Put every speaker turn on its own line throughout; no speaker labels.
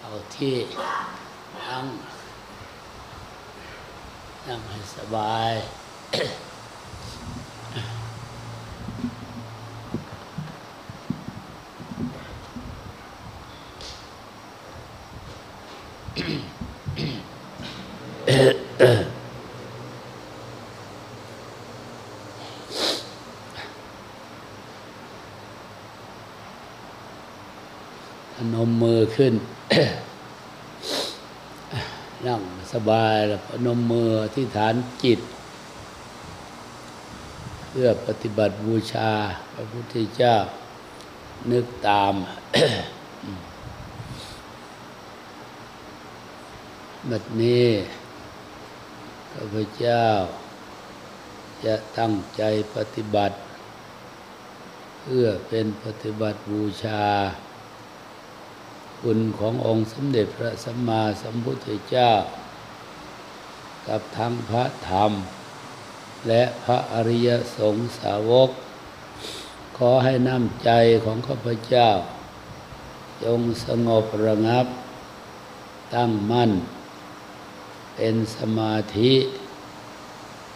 เอาที่นั่ง นั่งให้สบาย นมมือขึ้น นั่งส บายแล้วพนมมือที่ฐานจิต เพื่อปฏิบัติบูชา พระพุทธเจ้า นึกตามบัดนี้ข้าพเจ้า จะตั้งใจปฏิบัติ เพื่อเป็นปฏิบัติบูชา คุณขององค์สมเด็จพระสัมมาสัมพุทธเจ้า กับทั้งพระธรรม และพระอริยสงฆ์สาวก ขอให้น้ำใจของข้าพเจ้า จงสงบระงับ ตั้งมั่น เป็นสมาธิ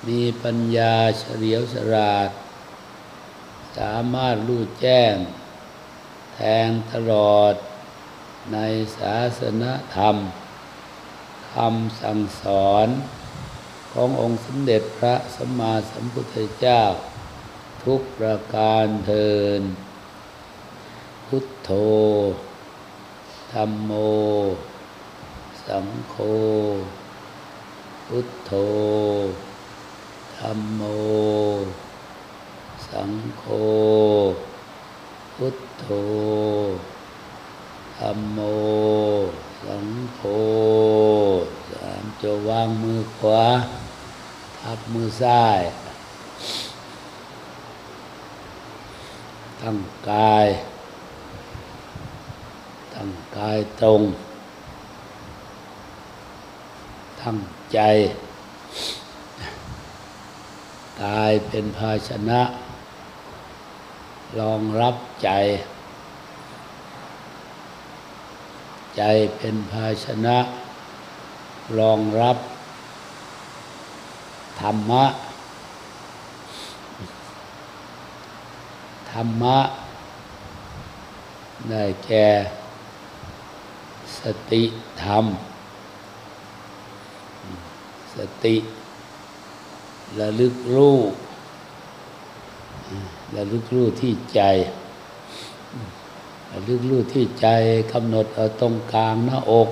มีปัญญาเฉลียวฉลาด สามารถรู้แจ้ง แทงตลอดในศาสนธรรมคำสั่งสอน ขององค์สมเด็จพระสัมมาสัมพุทธเจ้า ทุกประการเทิน พุทโธธรรมโม สังโฆ พุทโธธรรมโม สังโฆ พุทโธธรรมโม สังโฆสามจะวางมือขวา ทับมือซ้าย ตั้งกาย ตั้งกายตรง ตั้งใจ กายเป็นภาชนะ รองรับใจ ใจเป็นภาชนะ รองรับ ธรรมะ ธรรมะ ได้แก่สติธรรม สติระลึกรู้ระลึกรู้ที่ใจระลึกรู้ที่ใจกำหนดเอาตรงกลางหน้าอก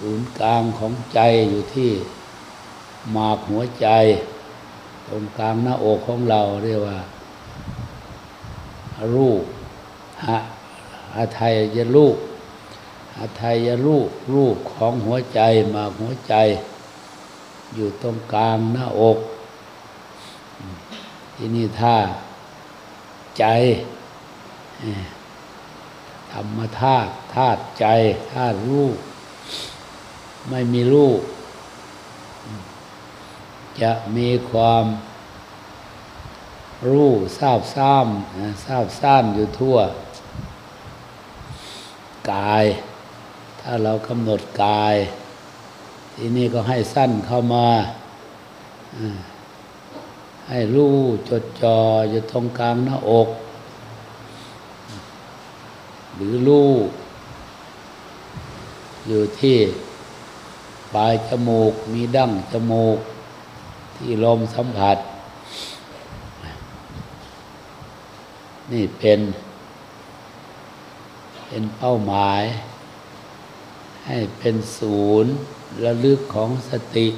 ศูนย์กลางของใจอยู่ที่หมากหัวใจ ตรงกลางหน้าอกของเราเรียกว่า รูปหะอาไทยยรูปอาไทยยรูปรูปของหัวใจหมากหัวใจ อยู่ตรงกลางหน้าอก ที่นี่ถ้าใจธรรมธาตุธาตุใจธาตุรูป ไม่มีรูปจะมีความรู้ทราบซ้ำทราบซ้ำอยู่ทั่ว กาย ถ้าเรากำหนดกาย ที่นี่ก็ให้สั้นเข้ามา ให้รู้จดจ่ออยู่ตรงกลางหน้าอก หรือรู้อยู่ที่ ปลายจมูก มีดั้งจมูก ที่ลมสัมผัส นี่เป็น เป็นเป้าหมาย ให้เป็นศูนย์ระลึกของสติ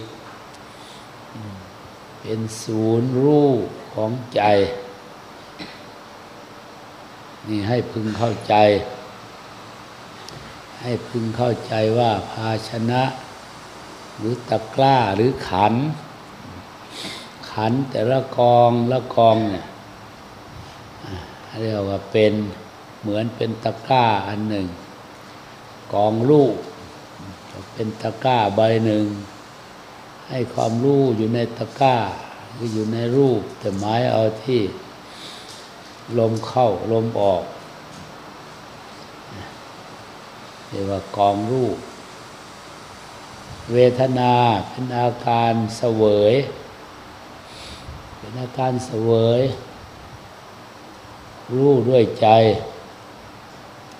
เป็นศูนย์รู้ของใจ นี่ให้พึงเข้าใจ ให้พึงเข้าใจว่าภาชนะ หรือตะกร้าหรือขัน ขันแต่ละกองละกองเนี่ยเรียกว่าเป็นเหมือนเป็นตะกร้าอันหนึ่ง กองลูกเป็นตะกร้าใบหนึ่ง ให้ความรู้อยู่ในตะกร้าคืออยู่ในรูป แต่หมายเอาที่ลมเข้าลมออกเรียกว่ากองรูป เวทนาเป็นอาการเสวย เป็นอาการเสวย รู้ด้วยใจ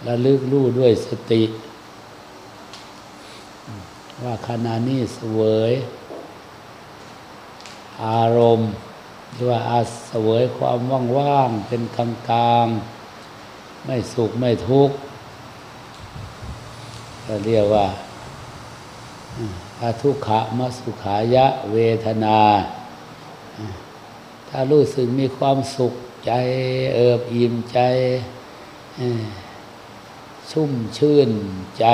ระลึกรู้ด้วยสติ ว่าขณะนี้เสวย อารมณ์หรือว่าอาเสวยความว่างๆเป็นกลางๆ ไม่สุขไม่ทุกข์ก็เรียกว่า อาทุกขะมสุขายะเวทนา ถ้ารู้สึกมีความสุขใจเอิบอิ่มใจ ชุ่มชื่นใจ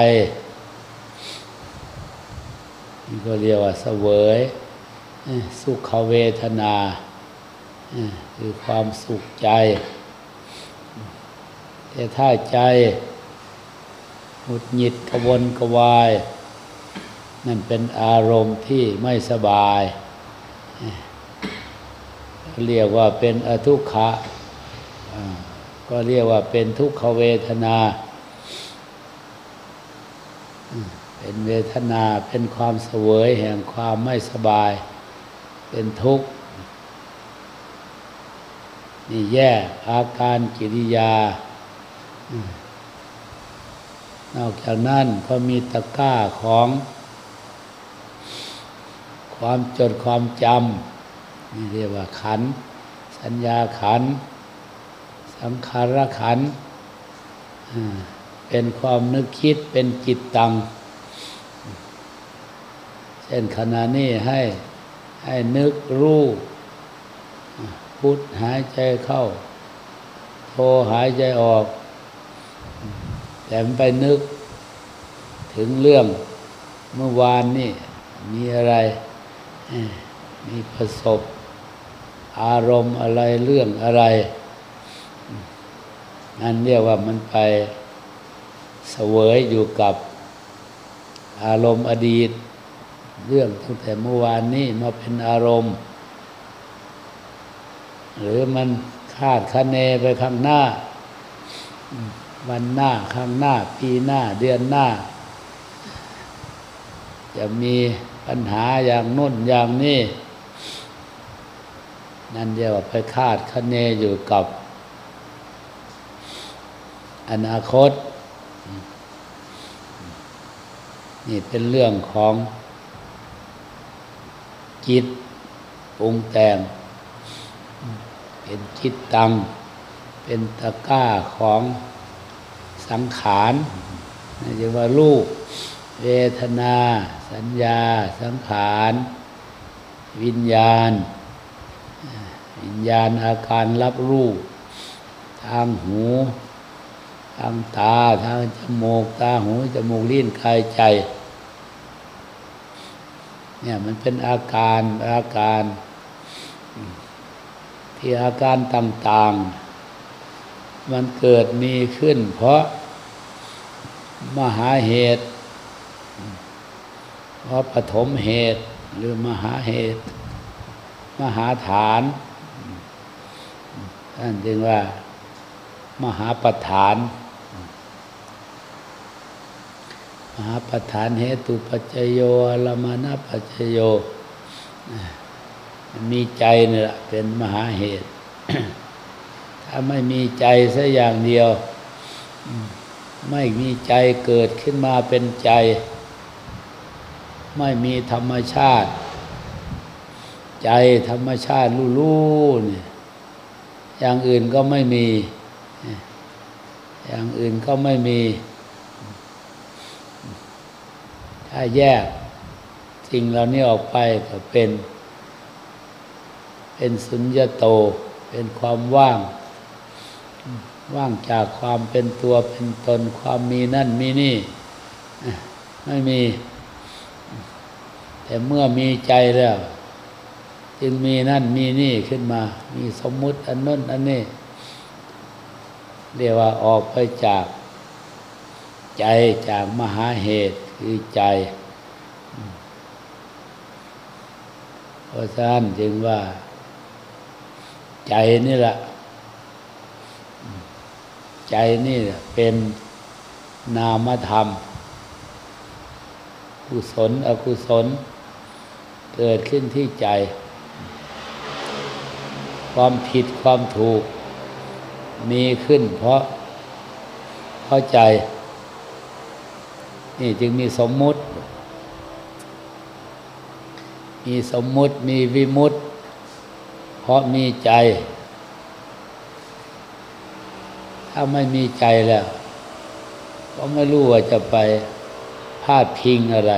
นี่ก็เรียกว่าเสวยสุขเวทนาคือความสุขใจ แต่ถ้าใจหุดหงิดกระวนกระวาย นั่นเป็นอารมณ์ที่ไม่สบาย เรียกว่าเป็นอทุกขะก็เรียกว่าเป็นทุกขเวทนา เป็นเวทนาเป็นความเสวยแห่งความไม่สบาย เป็นทุกข์ นี่แยกอาการกิริยานอกจากนั้นก็มีตะก้าของ ความจดความจำนี่เรียกว่าขัน สัญญาขัน สังขารขัน เป็นความนึกคิดเป็นจิตตัง เช่นขณะนี้ให้ให้นึกรู้พุทหายใจเข้า โทหายใจออก แต่ไปนึกถึงเรื่องเมื่อวานนี่มีอะไร มีประสบอารมณ์อะไรเรื่องอะไร นั่นเรียกว่ามันไปเสวยอยู่กับอารมณ์อดีต เรื่องตั้งแต่เมื่อวานนี้มาเป็นอารมณ์ หรือมันคาดคะเนไปข้างหน้า วันหน้าข้างหน้า ปีหน้า เดือนหน้า จะมี ปัญหาอย่างน้นอย่างนี้นั่นเรียกว่าไปคาดคะเนอยู่กับ อนาคต นี่เป็นเรื่องของจิตปรุงแต่ง เป็นจิตตัง เป็นตะก้าของสังขารนี่จะว่ารูป เวทนา สัญญา สังขาร วิญญาณ วิญญาณอาการรับรูปทางหู ทางตา ทางจมูก ตาหู จมูกลิ้นกายใจ เนี่ยมันเป็นอาการอาการ ที่อาการต่าง ๆ มันเกิดมีขึ้น เพราะมหาเหตุ เพราะปฐมเหตุ หรือมหาเหตุ มหาฐานท่านจึงว่ามหาประฐาน มหาประฐานเหตุปัจจโยอลมานะปัจจโย มีใจนี่แหละเป็นมหาเหตุ ถ้าไม่มีใจสักอย่างเดียว ไม่มีใจเกิดขึ้นมาเป็นใจ ไม่มีธรรมชาติ ใจธรรมชาติรู้ๆเนี่ยอย่างอื่นก็ไม่มี อย่างอื่นก็ไม่มี ถ้าแยกสิ่งเหล่านี้ออกไปก็เป็น เป็นสุญญโต เป็นความว่าง ว่างจากความเป็นตัวเป็นตน ความมีนั่นมีนี่ ไม่มี แต่เมื่อมีใจแล้ว จึงมีนั่นมีนี่ขึ้นมา มีสมมุติอันนั้นอันนี้ เรียกว่าออกไปจากใจจากมหาเหตุคือใจเพราะฉะนั้นจึงว่า ใจนี่แหละ ใจนี่เป็นนามธรรม กุศล อกุศล เกิดขึ้นที่ใจ ความผิดความถูก มีขึ้นเพราะเพราะใจ นี่จึงมีสมมุติ มีสมมุติมีวิมุตติเพราะมีใจ ถ้าไม่มีใจแล้ว ก็ไม่รู้ว่าจะไปพาดพิงอะไร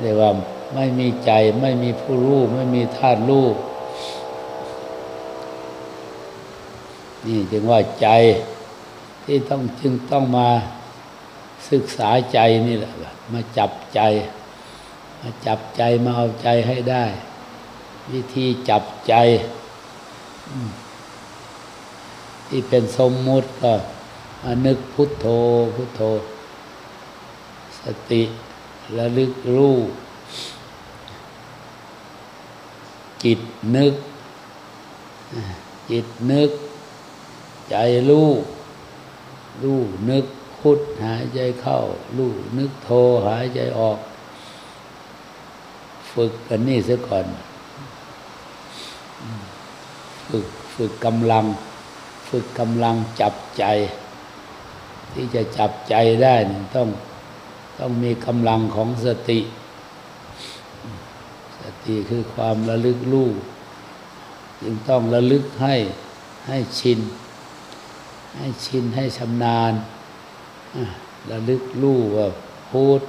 เรียกว่าไม่มีใจไม่มีผู้รู้ไม่มีธาตุรู้นี่จึงว่าใจที่ต้องจึงต้องมาศึกษาใจนี่แหละ มาจับใจ มาจับใจมาเอาใจให้ได้ วิธีจับใจ ที่เป็นสมมุติก็มานึกพุทโธพุทโธ สติ ระลึกรู้ จิตนึก จิตนึก ใจรู้ รู้นึกพุทหายใจเข้า รู้นึกโทหายใจออก ฝึกกันนี่ซะก่อน ฝึกฝึกกำลัง ฝึกกำลังจับใจ ที่จะจับใจได้ต้อง ต้องมีกำลังของสติ สติคือความระลึกรู้จึงต้องระลึกให้ให้ชิน ให้ชินให้ชำนาญระลึกรู้ว่าพุทธ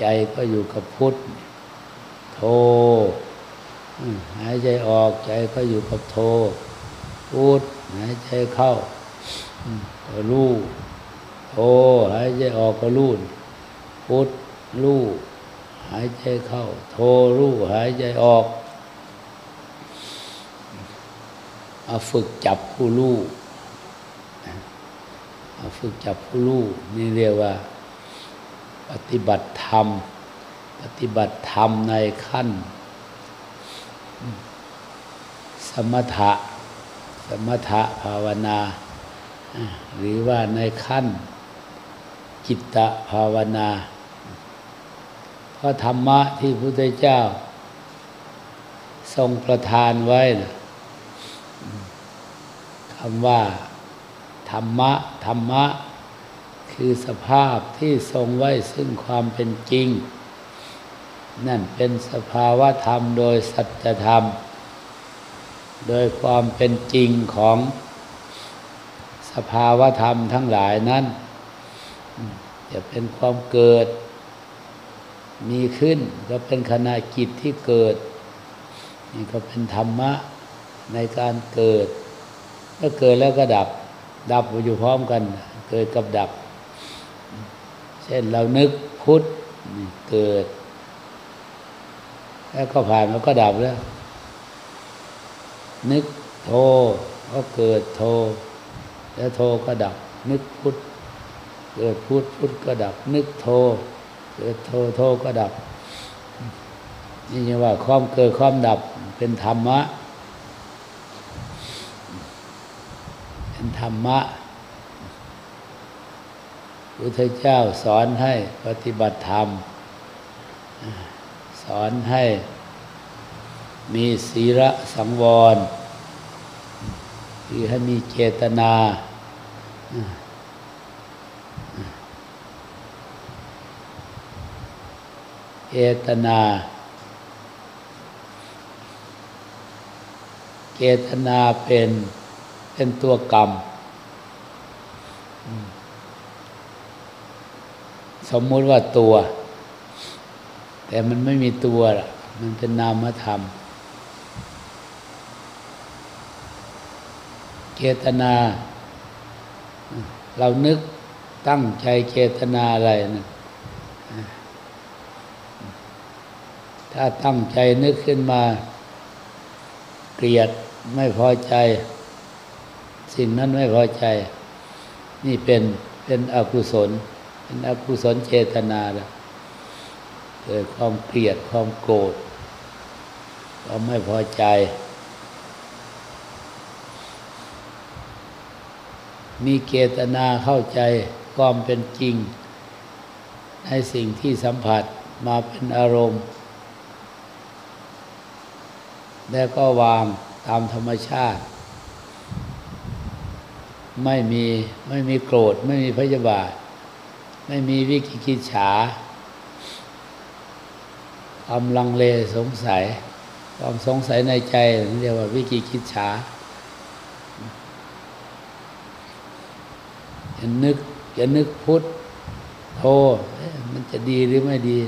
ใจก็อยู่กับพุทธโทหายใจออกใจก็อยู่กับโทพุทธหายใจเข้าก็รู้โทหายใจออกก็รู้ พุทรู้หายใจเข้า โทรู้หายใจออกเอาฝึกจับผู้รู้เอาฝึกจับผู้รู้นี่เรียกว่า ปฏิบัติธรรม ปฏิบัติธรรมในขั้น สมถะ สมถะภาวนา หรือว่าในขั้นจิตตภาวนา พราะธรรมะที่พระพุทธเจ้า ทรงประทานไว้นะคำว่า ธรรมะ ธรรมะ คือสภาพที่ทรงไว้ซึ่งความเป็นจริง นั่นเป็นสภาวะธรรมโดยสัจธรรม โดยความเป็นจริงของสภาวะธรรมทั้งหลายนั้น จะเป็นความเกิด มีขึ้น ก็เป็นขณะกิจที่เกิด นี่ก็เป็นธรรมะในการเกิดเมื่อเกิดแล้วก็ดับ ดับอยู่พร้อมกัน เกิดกับดับ เช่นเรานึกพุทธเกิด แล้วก็ผ่านแล้วก็ดับแล้ว นึกโทก็เกิดโท แล้วโทก็ดับ นึกพุทธเกิดพุทธพุทธก็ดับ นึกโท เกิดโทโทก็ดับ นี่ยังว่าความเกิดความดับเป็นธรรมะ เป็นธรรมะพุทธเจ้าสอนให้ปฏิบัติธรรม สอนให้มีศีระสังวร คือให้มีเจตนา เจตนา เจตนาเป็นเป็นตัวกรรม สมมุติว่าตัว แต่มันไม่มีตัว มันเป็นนามธรรม เจตนา เรานึกตั้งใจเจตนาอะไรนะ ถ้าตั้งใจนึกขึ้นมา เกลียดไม่พอใจ สิ่งนั้นไม่พอใจ นี่เป็นเป็นอกุศล เป็นอกุศลเจตนาแล้วเกิดความเกลียดความโกรธความไม่พอใจ มีเจตนาเข้าใจความเป็นจริง ในสิ่งที่สัมผัสมาเป็นอารมณ์ แล้วก็วางตามธรรมชาติ ไม่มีไม่มีโกรธ ไม่มีพยาบาท ไม่มีวิกิกิจฉาความลังเลสงสัย ความสงสัยในใจเรียกว่าวิกิกิจฉาจะนึกจะนึกพุทธโทมันจะดีหรือไม่ดี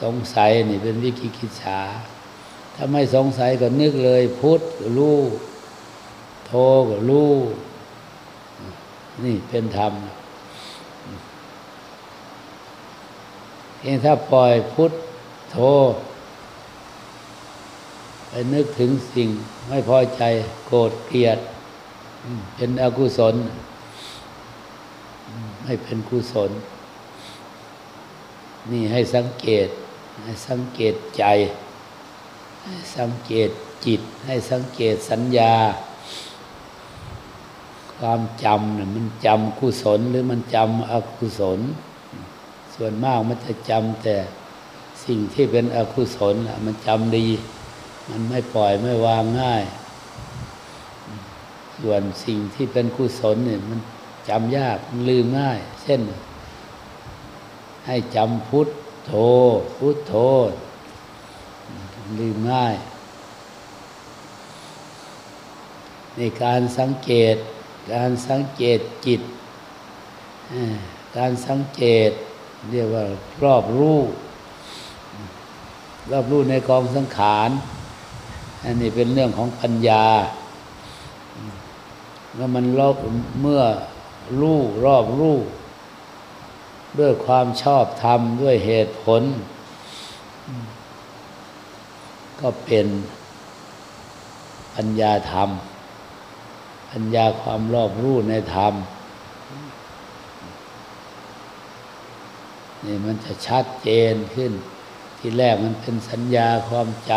สงสัยนี่เป็นวิกิกิจฉา ถ้าไม่สงสัยก็นึกเลย พุทธก็รู้โทก็รู้นี่เป็นธรรมเพียงถ้าปล่อยพุทธโทไปนึกถึงสิ่งไม่พอใจโกรธเกลียด เป็นอกุศล ไม่เป็นกุศล นี่ให้สังเกต ให้สังเกตใจ สังเกตจิตให้สังเกตสัญญา ความจำเนี่ยมันจำกุศลหรือมันจำอกุศล ส่วนมากมันจะจำแต่สิ่งที่เป็นอกุศลมันจำดี มันไม่ปล่อยไม่วางง่าย ส่วนสิ่งที่เป็นกุศลเนี่ยมันจำยากมันลืมง่าย เช่น ให้จำพุทโธพุทโธ ลืมง่าย ในการสังเกต การสังเกตจิต การสังเกตเรียกว่ารอบรู้รอบรู้ในกองสังขารอันนี้เป็นเรื่องของปัญญาเมื่อมันรอบเมื่อรู้รอบรู้ด้วยความชอบธรรมด้วยเหตุผล ก็เป็นปัญญาธรรม ปัญญาความรอบรู้ในธรรม นี่มันจะชัดเจนขึ้น ที่แรกมันเป็นสัญญาความจ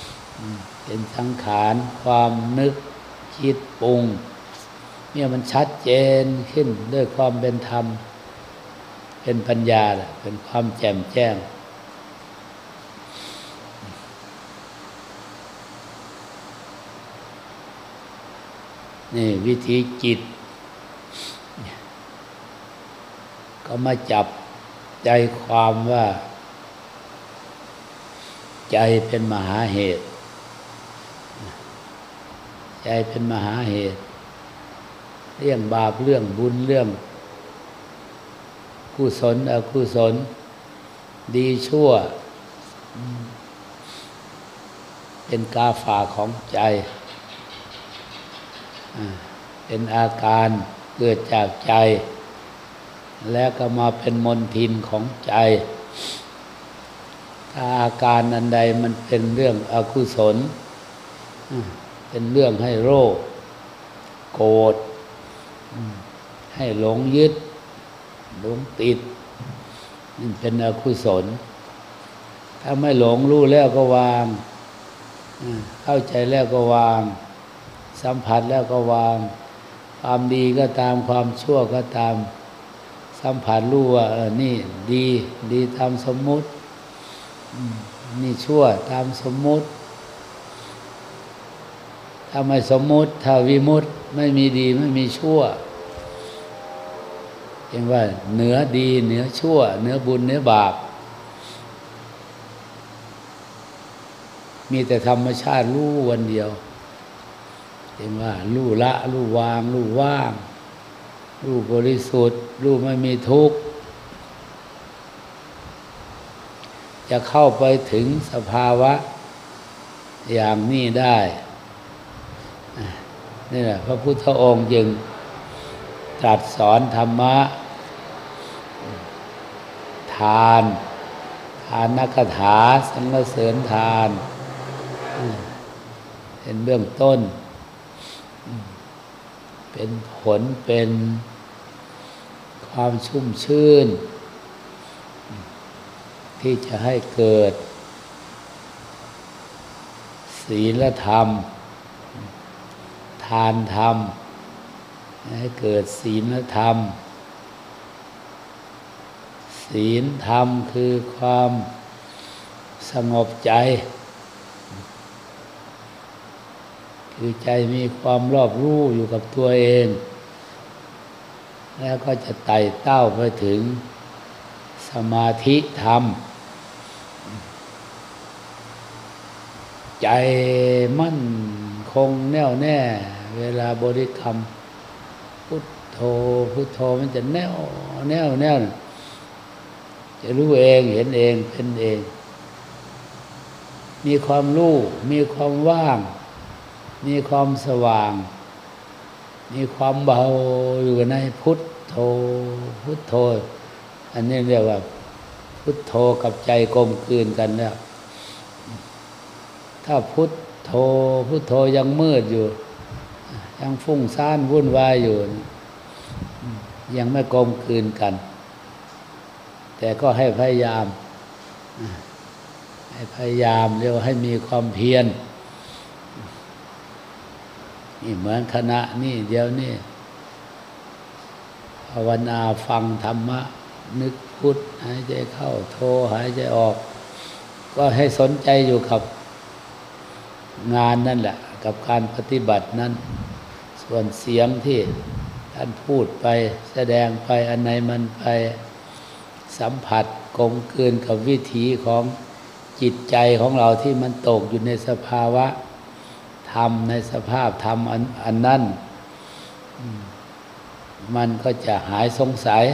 ำเป็นสังขารความนึกคิดปรุง เนี่ยมันชัดเจนขึ้นด้วยความเป็นธรรม เป็นปัญญา เป็นความแจ่มแจ้ง นี่วิธีจิต ก็มาจับใจความว่า ใจเป็นมหาเหตุ ใจเป็นมหาเหตุ เรื่องบาปเรื่องบุญเรื่องกุศลอกุศล ดีชั่ว เป็นกาฝาของใจ เป็นอาการเกิดจากใจ แล้วก็มาเป็นมนทินของใจ ถ้าอาการอันใดมันเป็นเรื่องอกุศล เป็นเรื่องให้โรค โกรธให้หลงยึด หลงติดนี่เป็นอกุศล ถ้าไม่หลงรู้แล้วก็วาง เข้าใจแล้วก็วาง สัมผัสแล้วก็วาง ความดีก็ตามความชั่วก็ตาม สัมผัสรู้ว่าเออนี่ดีดีตามสมมุตินี่ชั่วตามสมมุติถ้าไม่สมมุติถ้าวิมุตติไม่มีดีไม่มีชั่วเองว่าเหนือดีเหนือชั่วเหนือบุญเหนือบาป มีแต่ธรรมชาติรู้วันเดียว เองว่ารู้ละรู้วางรู้ว่างรู้บริสุทธิ์รู้ไม่มีทุกข์ จะเข้าไปถึงสภาวะ อย่างนี้ได้นี่แหละพระพุทธองค์ยึงตรัสสอนธรรมะ ทาน ทานนักถาสังเสริญทาน เป็นเบื้องต้น เป็นผลเป็นความชุ่มชื่น ที่จะให้เกิด ศีลธรรม ทานธรรม ให้เกิดศีลธรรม ศีลธรรมคือความสงบใจ คือใจมีความรอบรู้อยู่กับตัวเอง แล้วก็จะไต่เต้าไปถึงสมาธิธรรม ใจมั่นคงแน่วแน่ เวลาบริกรรม พุทโธพุทโธมันจะแน่วแน่วแน่วจะรู้เองเห็นเองเป็นเอง มีความรู้ มีความว่าง มีความสว่าง มีความเบาอยู่ในพุทโธพุทโธ อันนี้เรียกว่า พุทโธกับใจกลมกลืนกันแล้ว ถ้าพุทโธพุทโธยังมืดอยู่ ยังฟุ้งซ่านวุ่นวายอยู่ ยังไม่กลมกลืนกัน แต่ก็ให้พยายาม ให้พยายามเรียกว่าให้มีความเพียร นี่เหมือนคณะนี่เดี๋ยวนี้ภาวนาฟังธรรมะ นึกพุทธหายใจเข้าโทหายใจออก ก็ให้สนใจอยู่กับงานนั่นแหละ กับการปฏิบัตินั้น ส่วนเสียงที่ท่านพูดไปแสดงไปอันไหนมันไปสัมผัสกลมกลืนกับวิถีของจิตใจของเราที่มันตกอยู่ในสภาวะ รรมในสภาพธรรมอันอันนั้น มันก็จะหายสงสัย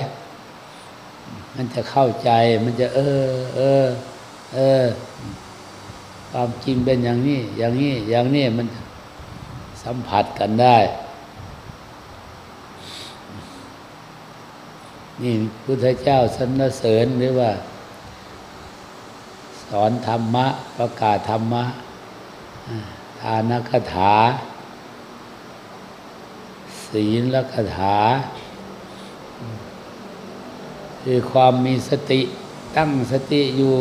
มันจะเข้าใจ มันจะ เออ เออ เออ ความจริงเป็นอย่างนี้ อย่างนี้ อย่างนี้มันสัมผัสกันได้ นี่พุทธเจ้าสรรเสริญหรือว่า สอนธรรมะ ประกาศธรรมะ ทานคถา ศีลลคถา คือความมีสติตั้งสติอยู่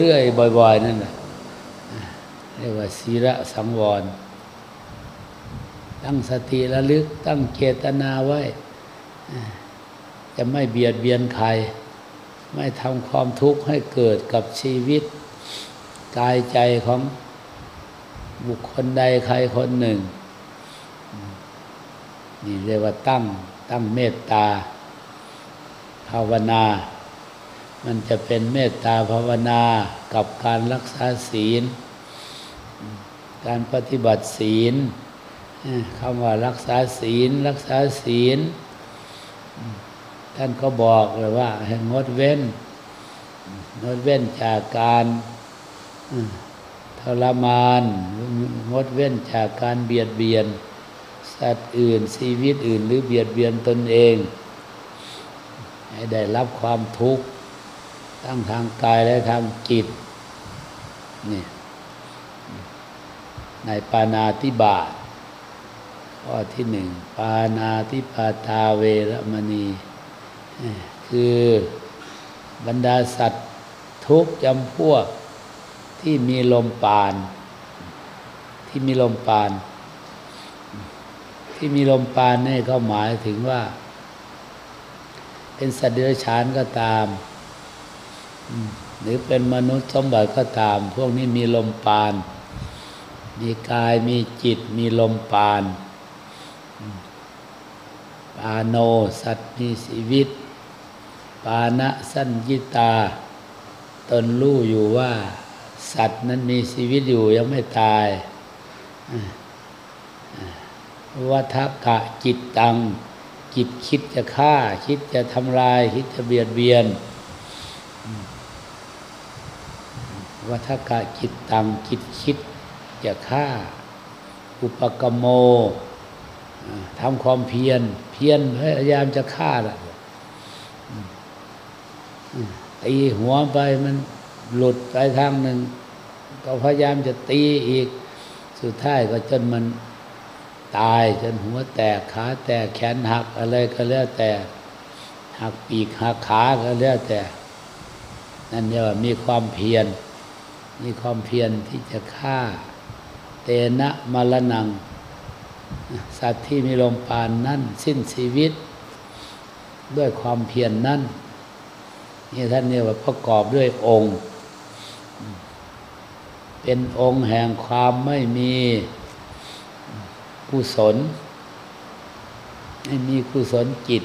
เรื่อยๆ บ่อย ๆ นั่นแหละเรียกว่าศีระสังวร ตั้งสติระลึกตั้งเจตนาไว้ จะไม่เบียดเบียนใคร ไม่ทำความทุกข์ให้เกิดกับชีวิต กายใจของ บุคคลใดใครคนหนึ่ง นี่เรียกว่าตั้ง ตั้งเมตตา ภาวนา มันจะเป็นเมตตาภาวนากับการรักษาศีล การปฏิบัติศีลคำว่ารักษาศีล รักษาศีล ท่านก็บอกเลยว่าให้งดเว้น งดเว้นจากการ ทรมาน งดเว้นจากการเบียดเบียน สัตว์อื่นชีวิตอื่น หรือเบียดเบียนตนเอง ให้ได้รับความทุกข์ทั้งทางกายและทางจิตนี่ในปานาติบาตข้อที่หนึ่งปานาติปาตาเวรมณี คือบรรดาสัตว์ทุกจำพวก ที่มีลมปาน ที่มีลมปาน ที่มีลมปานนี่ก็หมายถึงว่า เป็นสัตว์เดรัจฉานก็ตาม หรือเป็นมนุษย์สมบัติก็ตาม พวกนี้มีลมปาน มีกายมีจิตมีลมปานปาโนสัตว์มีชีวิต ปานะสัญญิตา ตนรู้อยู่ว่า สัตว์นั้นมีชีวิตอยู่ยังไม่ตายวัฏกะจิตตัง จิตคิดจะฆ่า คิดจะทำลาย คิดจะเบียดเบียนวัฏกะจิตตัง จิตคิดจะฆ่า อุปกโมทำความเพียร เพียรพยายามจะฆ่าละตีหัวไปมันหลุดไปทางหนึ่ง ก็พยายามจะตีอีก สุดท้ายก็จนมันตายจนหัวแตกขาแตกแขนหักอะไรก็แล้วแต่หักปีกหักขาก็แล้วแต่ นั่นเรียกว่ามีความเพียรมีความเพียรที่จะฆ่า เตนะมรณังสัตว์ที่มีลมปานนั่นสิ้นชีวิต ด้วยความเพียรนนั่นนี่ท่านเรียกว่าประกอบด้วยองค์ เป็นองค์แห่งความไม่มีกุศล ไม่มีกุศลจิต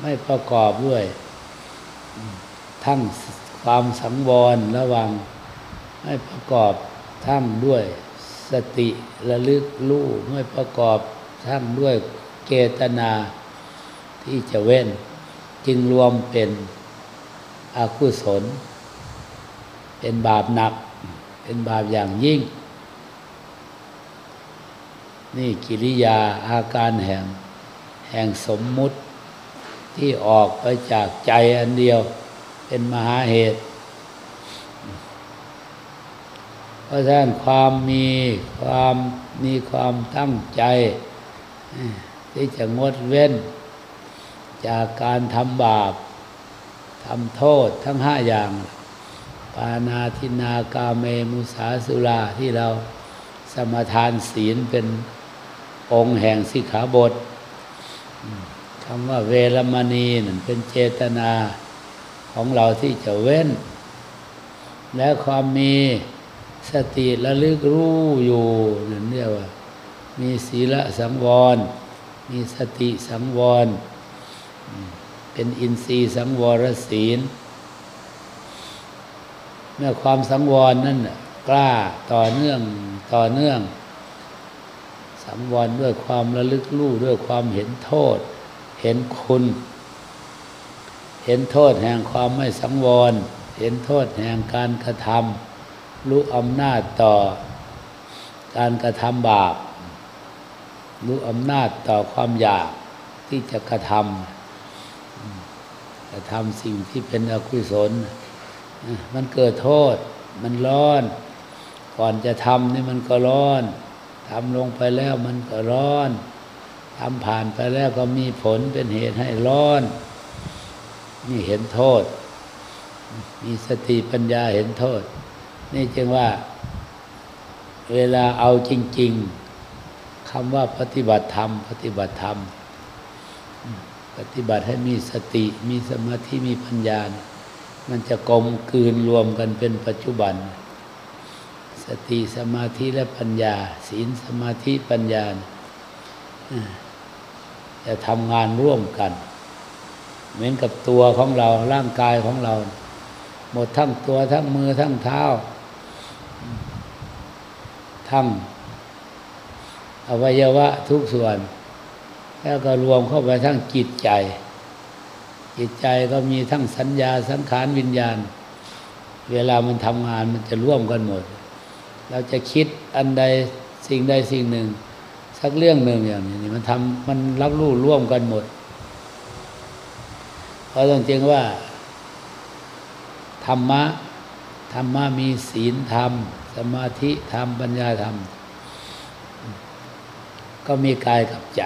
ไม่ประกอบด้วย ทั้งความสังวรระวัง ไม่ประกอบทั้งด้วยสติระลึกรู้ไม่ประกอบทั้งด้วยเกตนาที่จะเว้น จึงรวมเป็นอกุศล เป็นบาปหนัก เป็นบาปอย่างยิ่ง นี่กิริยาอาการแห่ง แห่งสมมุติที่ออกไปจากใจอันเดียว เป็นมหาเหตุ เพราะฉะนั้นความมีความมีความตั้งใจ ที่จะงดเว้น จากการทำบาปทำโทษทั้งห้าอย่าง ปานาทินากาเมมุสาสุราที่เราสมทานศีลเป็นองค์แห่งสิกขาบทคำว่าเวรมณีนั่นเป็นเจตนาของเราที่จะเว้น และความมีสติระลึกรู้อยู่นั่นเรียกว่า มีศีลสังวร มีสติสังวร เป็นอินทรีย์สังวรศีล เมื่อความสังวรนั่นกล้าต่อเนื่องต่อเนื่อง สังวรด้วยความระลึกรู้ด้วยความเห็นโทษ เห็นคุณ เห็นโทษแห่งความไม่สังวร เห็นโทษแห่งการกระทำรู้อำนาจต่อการกระทำบาปรู้อำนาจต่อความอยากที่จะกระทำกระทำสิ่งที่เป็นอกุศล มันเกิดโทษ มันร้อน ก่อนจะทำนี่มันก็ร้อนทำลงไปแล้วมันก็ร้อนทำผ่านไปแล้วก็มีผลเป็นเหตุให้ร้อน นี่เห็นโทษ มีสติปัญญาเห็นโทษ นี่จึงว่า เวลาเอาจริง ๆคำว่าปฏิบัติธรรม ปฏิบัติธรรม ปฏิบัติให้มีสติ มีสมาธิ มีปัญญา มันจะกลมกลืนรวมกันเป็นปัจจุบัน สติสมาธิและปัญญา ศีลสมาธิปัญญา จะทำงานร่วมกัน เหมือนกับตัวของเราร่างกายของเรา หมดทั้งตัวทั้งมือทั้งเท้า ทั้งอวัยวะทุกส่วน แล้วก็รวมเข้าไปทั้งจิตใจ จิตใจก็มีทั้งสัญญาสังขารวิญญาณ เวลามันทำงานมันจะร่วมกันหมด เราจะคิดอันใดสิ่งใดสิ่งหนึ่ง สักเรื่องหนึ่งอย่างนี้มันทำมันรับรู้ร่วมกันหมด เพราะต้องจริงว่า ธรรมะธรรมะมีศีลธรรม สมาธิธรรมปัญญาธรรม ก็มีกายกับใจ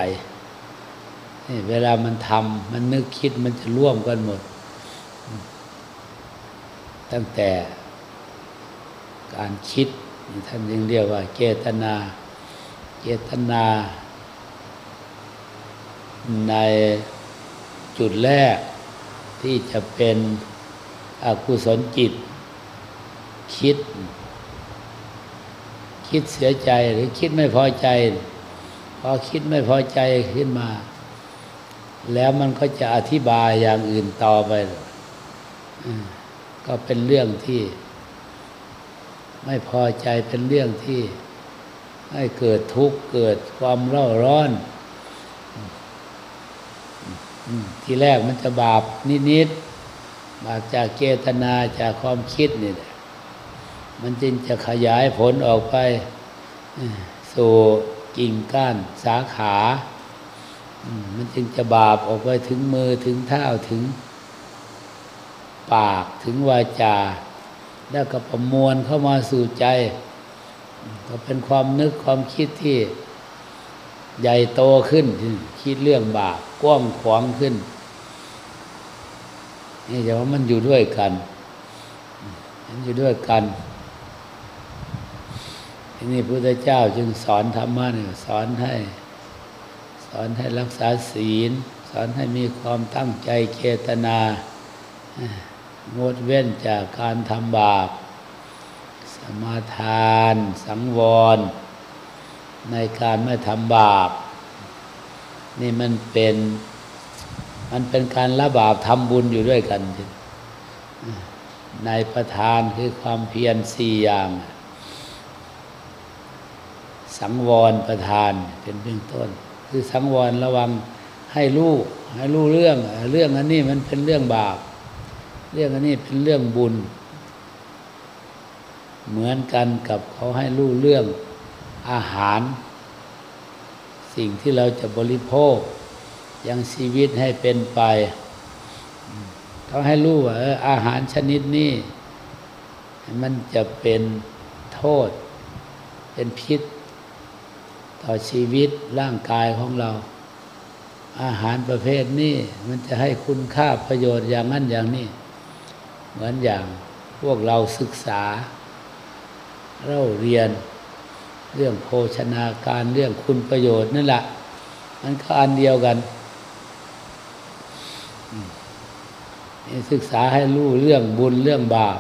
เวลามันทำมันนึกคิดมันจะร่วมกันหมด ตั้งแต่การคิดท่านยังเรียกว่าเจตนา เจตนา ในจุดแรกที่จะเป็นอกุศลจิต คิด คิดเสียใจหรือคิดไม่พอใจ พอคิดไม่พอใจขึ้นมา แล้วมันก็จะอธิบายอย่างอื่นต่อไปก็เป็นเรื่องที่ ไม่พอใจเป็นเรื่องที่ให้เกิดทุกข์เกิดความเร่าร้อน ทีแรกมันจะบาปนิดๆบาปจากเจตนาจากความคิดนี่แหละมันจึงจะขยายผลออกไป สู่กิ่งก้านสาขา มันจึงจะบาปออกไปถึงมือถึงเท้าถึง ปากถึงวาจา แล้วก็ประมวลเข้ามาสู่ใจ ก็เป็นความนึกความคิดที่ใหญ่โตขึ้น คิดเรื่องบาปกว้างขวางขึ้น นี่จะว่ามันอยู่ด้วยกัน มันอยู่ด้วยกันทีนี้พระพุทธเจ้าจึงสอนธรรมะเนี่ยสอนให้ สอนให้รักษาศีล สอนให้มีความตั้งใจเจตนางดเว้นจากการทำบาป สมาทาน สังวร ในการไม่ทำบาป นี่มันเป็นมันเป็นการละบาปทำบุญอยู่ด้วยกัน ในประธานคือความเพียรสี่อย่าง สังวรประธานเป็นเบื้องต้น คือสังวรระวังให้รู้ให้รู้เรื่อง เรื่องอันนี้มันเป็นเรื่องบาป เรื่องอันนี้เป็นเรื่องบุญ เหมือนกันกับเขาให้รู้เรื่องอาหาร สิ่งที่เราจะบริโภค ยังชีวิตให้เป็นไปเขาให้รู้ว่าอาหารชนิดนี้มันจะเป็นโทษ เป็นพิษ ต่อชีวิตร่างกายของเรา อาหารประเภทนี้มันจะให้คุณค่าประโยชน์อย่างนั้นอย่างนี้ เหมือนอย่างพวกเราศึกษา เราเรียนเรื่องโภชนาการเรื่องคุณประโยชน์นั่นแหละมันก็อันเดียวกันศึกษาให้รู้เรื่องบุญเรื่องบาป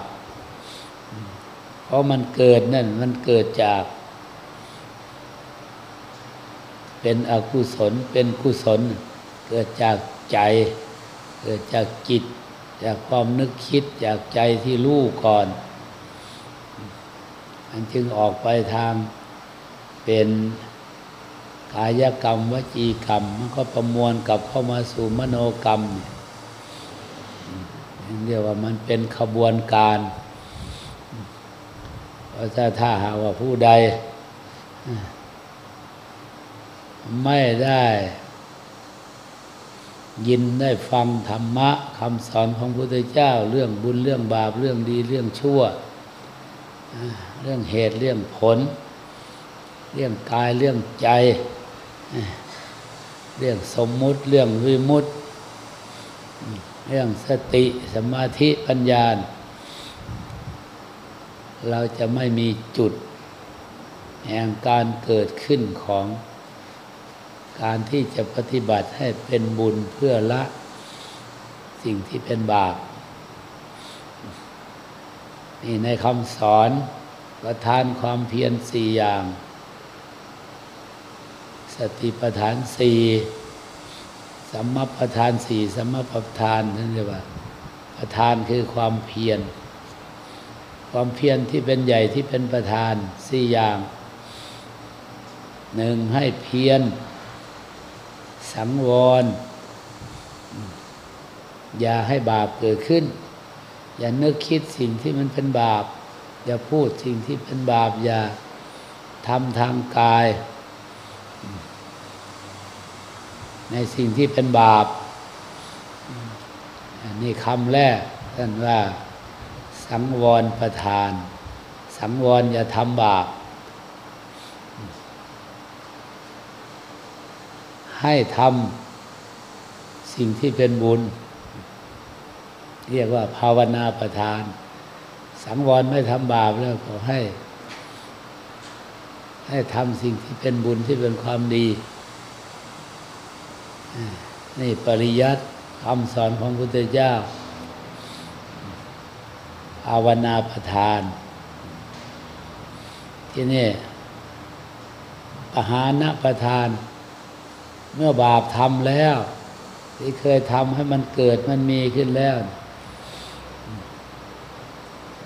เพราะมันเกิดนั่นมันเกิดจาก เป็นอกุศลเป็นกุศล เกิดจากใจ เกิดจากจิต จากความนึกคิดจากใจที่รู้ก่อนมันจึงออกไปทางเป็นกายกรรมวจีกรรม มันก็ประมวลกับเข้ามาสู่มโนกรรมเรียกว่ามันเป็นขบวนการเพราะถ้าถ้าหาว่าผู้ใด ไม่ได้ ยินได้ฟังธรรมะคำสอนของพระพุทธเจ้า เรื่องบุญเรื่องบาปเรื่องดีเรื่องชั่ว เรื่องเหตุเรื่องผล เรื่องกายเรื่องใจ เรื่องสมมุติเรื่องวิมุตติเรื่องสติสมาธิปัญญา เราจะไม่มีจุดแห่งการเกิดขึ้นของ การที่จะปฏิบัติให้เป็นบุญเพื่อละสิ่งที่เป็นบาป นี่ในคำสอนประทานความเพียรสี่อย่าง สติประทานสี่สัมมาประทานสี่สัมมาประทานนั่นเรียกว่า ประทานคือความเพียร ความเพียรที่เป็นใหญ่ที่เป็นประธานสี่อย่างหนึ่งให้เพียร สังวร อย่าให้บาปเกิดขึ้น อย่านึกคิดสิ่งที่มันเป็นบาป อย่าพูดสิ่งที่เป็นบาป อย่าทำทางกาย ในสิ่งที่เป็นบาป อันนี้คำแรกท่านว่า สังวรประทาน สังวรอย่าทำบาป ให้ทำสิ่งที่เป็นบุญ เรียกว่าภาวนาประทาน สังวรไม่ทำบาปแล้วก็ให้ ให้ทำสิ่งที่เป็นบุญที่เป็นความดี นี่ปริยัติคำสอนของพระพุทธเจ้า ภาวนาประทาน ที่นี่ปหานะประทาน เมื่อบาปทำแล้ว ที่เคยทำให้มันเกิดมันมีขึ้นแล้ว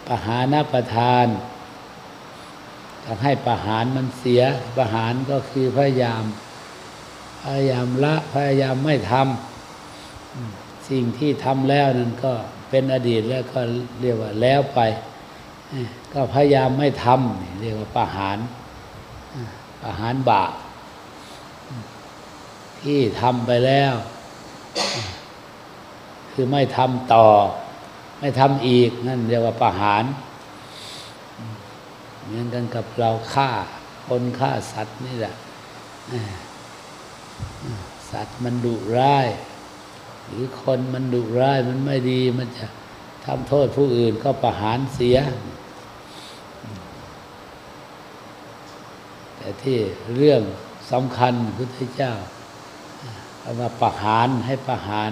ปหานะประทานทำให้ประหารมันเสียประหารก็คือพยายาม พยายามละพยายามไม่ทำสิ่งที่ทำแล้วนั่นก็เป็นอดีตแล้วก็เรียกว่าแล้วไป ก็พยายามไม่ทำเรียกว่าประหารประหารบาป ที่ทำไปแล้ว คือไม่ทำต่อ ไม่ทำอีก นั่นเรียกว่าประหารเหมือนกันกับเราฆ่า คนฆ่าสัตว์นี่แหละสัตว์มันดุร้าย หรือคนมันดุร้ายมันไม่ดีมันจะทำโทษผู้อื่นก็ประหารเสีย แต่ที่เรื่องสำคัญพุทธเจ้า มาประหารให้ประหาร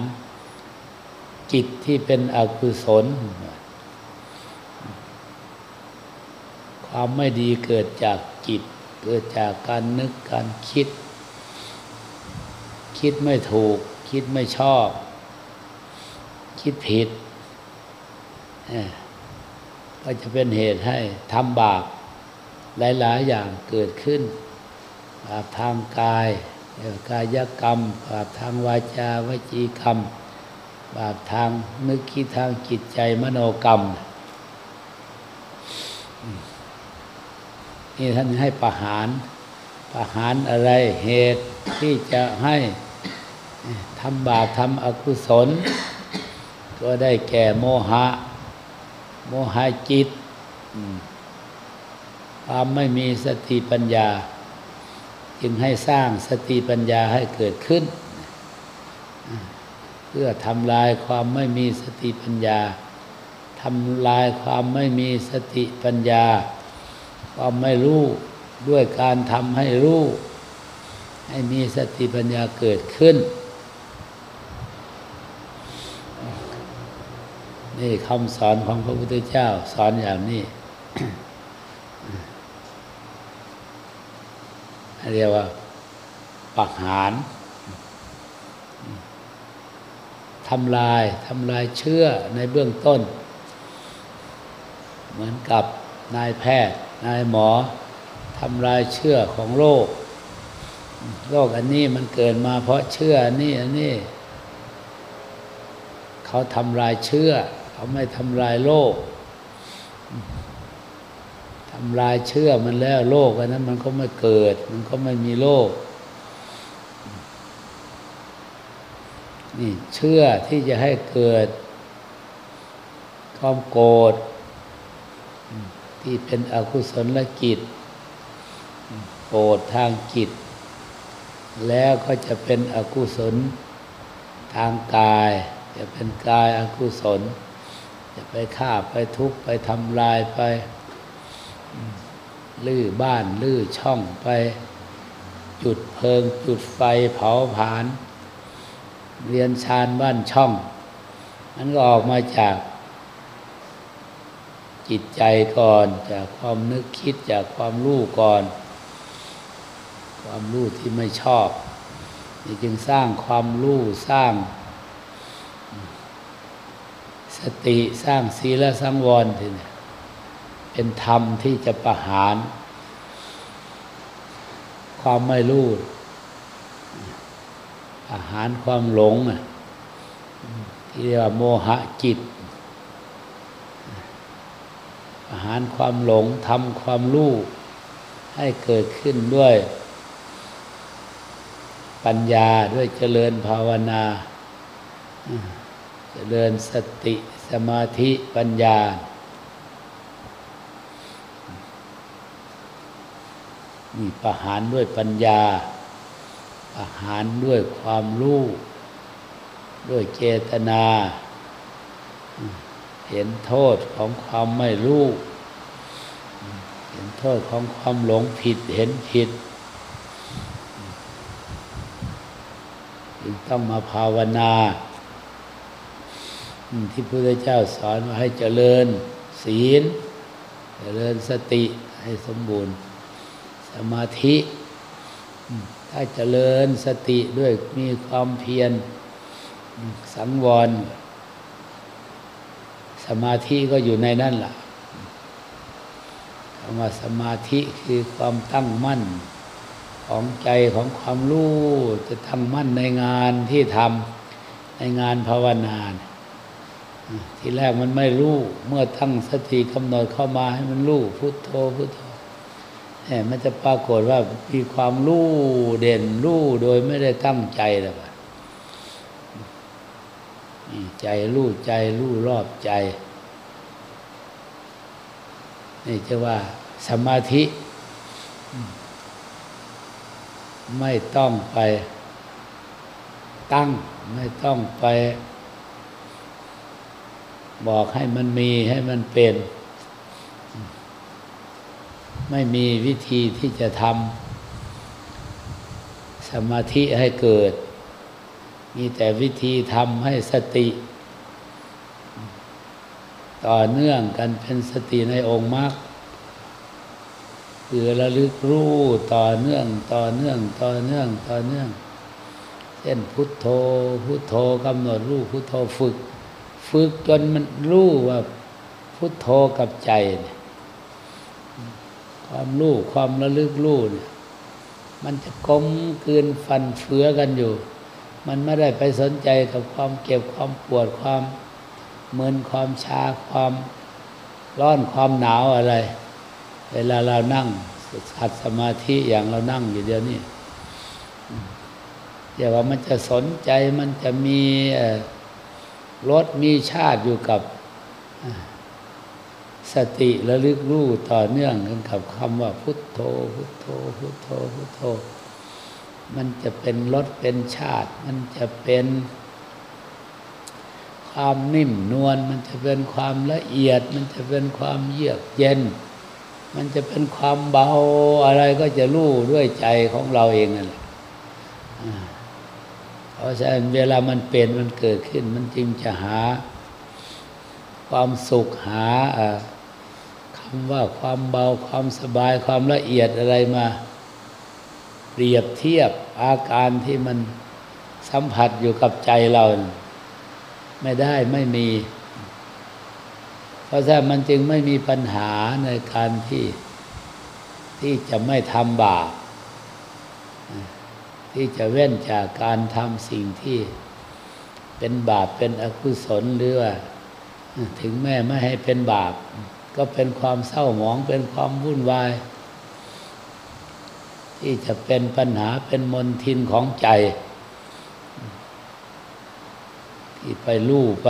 จิตที่เป็นอกุศล ความไม่ดีเกิดจากจิต เกิดจากการนึกการคิด คิดไม่ถูก คิดไม่ชอบ คิดผิด ก็จะเป็นเหตุให้ทำบาปหลาย ๆ อย่างเกิดขึ้นบาปทางกาย กายกรรม บาปทางวาจาวจีกรรม บาปทางนึกคิดทางจิตใจมโนกรรม นี่ท่านให้ประหาร ประหารอะไรเหตุที่จะให้ทำบาปทำอกุศล ก็ได้แก่โมหะ โมหะจิต ความไม่มีสติปัญญา จึงให้สร้างสติปัญญาให้เกิดขึ้น เพื่อทำลายความไม่มีสติปัญญาทำลายความไม่มีสติปัญญา ความไม่รู้ด้วยการทำให้รู้ ให้มีสติปัญญาเกิดขึ้น นี่คำสอนของพระพุทธเจ้าสอนอย่างนี้ เรียกว่าปักหารทำลายทำลายเชื่อในเบื้องต้น เหมือนกับนายแพทย์ นายหมอทำลายเชื่อของโลกโลกอันนี้มันเกิดมาเพราะเชื่อนี่อันนี้เขาทำลายเชื่อ เขาไม่ทำลายโลก ทำลายเชื่อมันแล้วโลกอันนั้นมันก็ไม่เกิด มันก็ไม่มีโลก นี่เชื่อที่จะให้เกิด ความโกรธที่เป็นอกุศลกิจโกรธทางจิต แล้วก็จะเป็นอกุศลทางกาย จะเป็นกายอกุศล จะไปฆ่าไปทุบไปทำลายไป ลื้อบ้านลื้อช่องไป จุดเพลิง จุดไฟเผาผลาญเรียนชานบ้านช่องนั้นก็ออกมาจากจิตใจก่อน จากความนึกคิดจากความรู้ก่อน ความรู้ที่ไม่ชอบ นี่จึงสร้างความรู้สร้าง สติสร้างศีลสังวรทีนี้ เป็นธรรมที่จะประหาร ความไม่รู้ประหารความหลงที่เรียกว่าโมหะจิตประหารความหลงทำความรู้ให้เกิดขึ้นด้วยปัญญาด้วยเจริญภาวนา เจริญสติสมาธิปัญญา นี่ประหารด้วยปัญญา ประหารด้วยความรู้ ด้วยเจตนา เห็นโทษของความไม่รู้ เห็นโทษของความหลงผิดเห็นผิดจึงต้องมาภาวนาที่พระพุทธเจ้าสอนว่าให้เจริญศีล เจริญสติให้สมบูรณ์ สมาธิ ถ้าเจริญสติด้วยมีความเพียรสังวร สมาธิก็อยู่ในนั่นแหละคำว่าสมาธิคือความตั้งมั่นของใจของความรู้จะตั้งมั่นในงานที่ทำในงานภาวนาทีแรกมันไม่รู้ เมื่อตั้งสติกำหนดเข้ามาให้มันรู้พุทโธพุทโธ มันจะปรากฏว่ามีความรู้เด่นรู้โดยไม่ได้ตั้งใจแล้วใจรู้ใจรู้รอบใจ นี่จะว่าสมาธิ ไม่ต้องไปตั้ง ไม่ต้องไป บอกให้มันมีให้มันเป็น ไม่มีวิธีที่จะทำสมาธิให้เกิด มีแต่วิธีทำให้สติ ต่อเนื่องกันเป็นสติในองค์มรรคคือระลึกรู้ต่อเนื่องต่อเนื่องต่อเนื่องต่อเนื่อง เช่นพุทโธพุทโธกำหนดรู้พุทโธฝึก ฝึกจนมันรู้ว่าพุทโธกับใจเนี่ย ความรู้ความระลึกรู้เนี่ยมันจะกลมกลืนฟันเฟือกันอยู่ มันไม่ได้ไปสนใจกับความเก็บความปวดความเมินความชาความร้อนความหนาวอะไร เวลาเรานั่งขัดสมาธิอย่างเรานั่งอยู่เดียวนี้อย่าว่ามันจะสนใจมันจะมีรสมีชาติอยู่กับ สติระลึกรู้ต่อเนื่องกันกับคำว่าพุทโธ พุทโธ พุทโธ พุทโธ มันจะเป็นรสเป็นชาติ มันจะเป็นความนิ่มนวล มันจะเป็นความละเอียด มันจะเป็นความเยือกเย็น มันจะเป็นความเบาอะไรก็จะรู้ด้วยใจของเราเองนั่นแหละเพราะฉะนั้นเวลามันเป็นมันเกิดขึ้น มันจึงจะหาความสุขหา ว่าความเบาความสบายความละเอียดอะไรมา เปรียบเทียบอาการที่มันสัมผัสอยู่กับใจเรา ไม่ได้ไม่มี เพราะฉะนั้นมันจึงไม่มีปัญหาในการที่ที่จะไม่ทำบาปที่จะเว้นจากการทำสิ่งที่เป็นบาปเป็นอกุศลหรือว่าถึงแม้ไม่ให้เป็นบาป ก็เป็นความเศร้าหมองเป็นความวุ่นวาย ที่จะเป็นปัญหาเป็นมนทินของใจ ที่ไปลู่ไป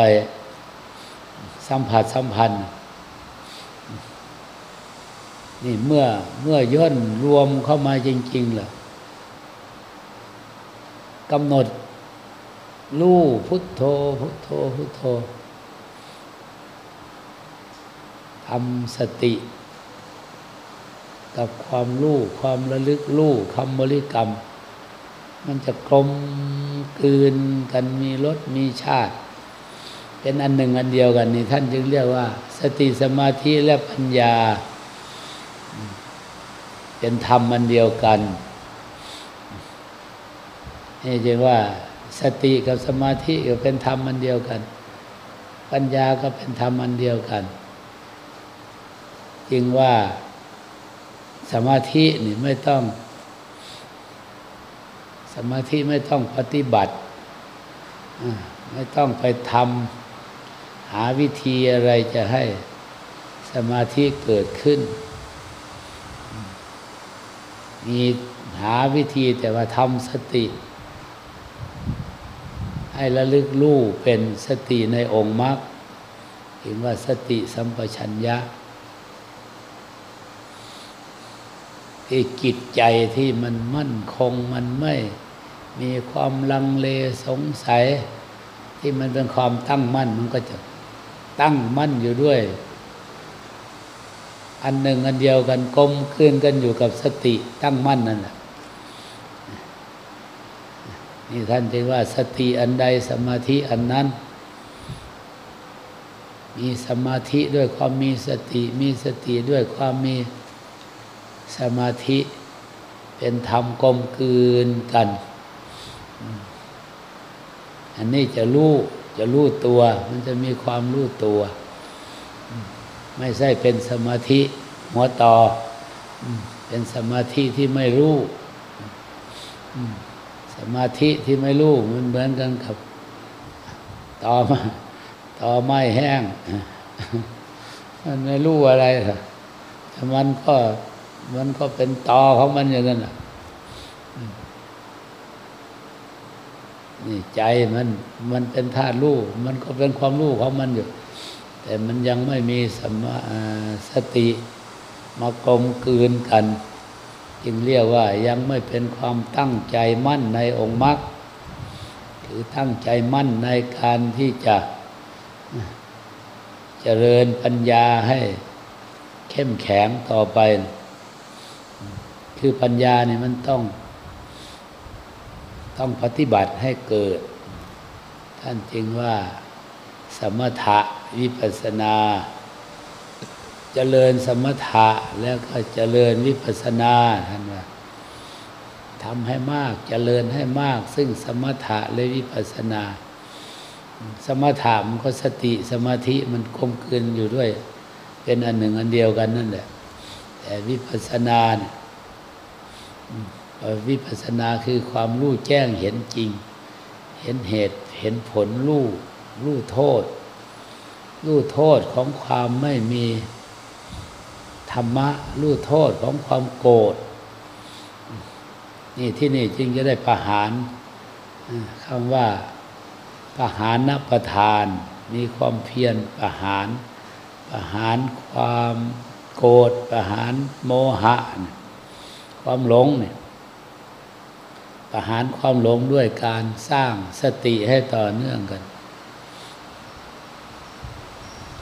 สัมผัสสัมพันธ์ นี่เมื่อเมื่อย่นรวมเข้ามาจริงๆล่ะกำหนดลู่พุทโธพุทโธพุทโธ ทำสติ กับความรู้ความระลึกรู้คำบริกรรม มันจะกลมกลืนกันมีรสมีชาติ เป็นอันหนึ่งอันเดียวกันนี่ท่านจึงเรียกว่า สติสมาธิและปัญญา เป็นธรรมอันเดียวกันนี่จึงว่าสติกับสมาธิก็เป็นธรรมอันเดียวกัน ปัญญาก็เป็นธรรมอันเดียวกัน จึงว่าสมาธินี่ไม่ต้อง สมาธิไม่ต้องปฏิบัติไม่ต้องไปทำหาวิธีอะไรจะให้สมาธิเกิดขึ้น มีหาวิธีแต่ว่าทำสติ ให้ระลึกรู้เป็นสติในองค์มรรคเห็นว่าสติสัมปชัญญะ ที่จิตใจที่มันมั่นคงมันไม่มีความลังเลสงสัย ที่มันเป็นความตั้งมั่นมันก็จะตั้งมั่นอยู่ด้วย อันหนึ่งอันเดียวกันกลมคลื่นกันอยู่กับสติตั้งมั่นนั่นแหละนี่ท่านจึงว่าสติอันใดสมาธิอันนั้น มีสมาธิด้วยความมีสติ มีสติด้วยความมี สมาธิเป็นธรรมกลมกลืนกัน อันนี้จะรู้จะรู้ตัว มันจะมีความรู้ตัว ไม่ใช่เป็นสมาธิหัวต่อ เป็นสมาธิที่ไม่รู้สมาธิที่ไม่รู้มันเหมือนกันกับต่อมาต่อไม้แห้ง มันไม่รู้อะไรแต่มันก็ มันก็เป็นตอของมันอย่างนั้นแหละนี่ใจมันมันเป็นธาตุรู้มันก็เป็นความรู้ของมันอยู่ แต่มันยังไม่มีสมาสติมากลมกลืนกัน จึงเรียกว่ายังไม่เป็นความตั้งใจมั่นในองค์มรรคคือตั้งใจมั่นในการที่จะเจริญปัญญาให้เข้มแข็งต่อไป คือปัญญาเนี่ยมันต้อง ต้องปฏิบัติให้เกิด ท่านจึงว่า สมถะวิปัสนาเจริญสมถะแล้วก็เจริญวิปัสนาท่านว่าทำให้มากเจริญให้มาก ซึ่งสมถะและวิปัสสนา สมถะมันก็สติสมาธิมันคมคืนอยู่ด้วย เป็นอันหนึ่งอันเดียวกันนั่นแหละแต่วิปัสสนาเนี่ย วิปัสสนาคือความรู้แจ้งเห็นจริง เห็นเหตุเห็นผลรู้รู้โทษ รู้โทษของความไม่มีธรรมะรู้โทษของความโกรธนี่ที่นี่จึงจะได้ประหารคำว่าประหารนประทาน มีความเพียรประหาร ประหารความโกรธประหารโมหะ ความหลงเนี่ยประหารความหลงด้วยการสร้างสติให้ต่อเนื่องกัน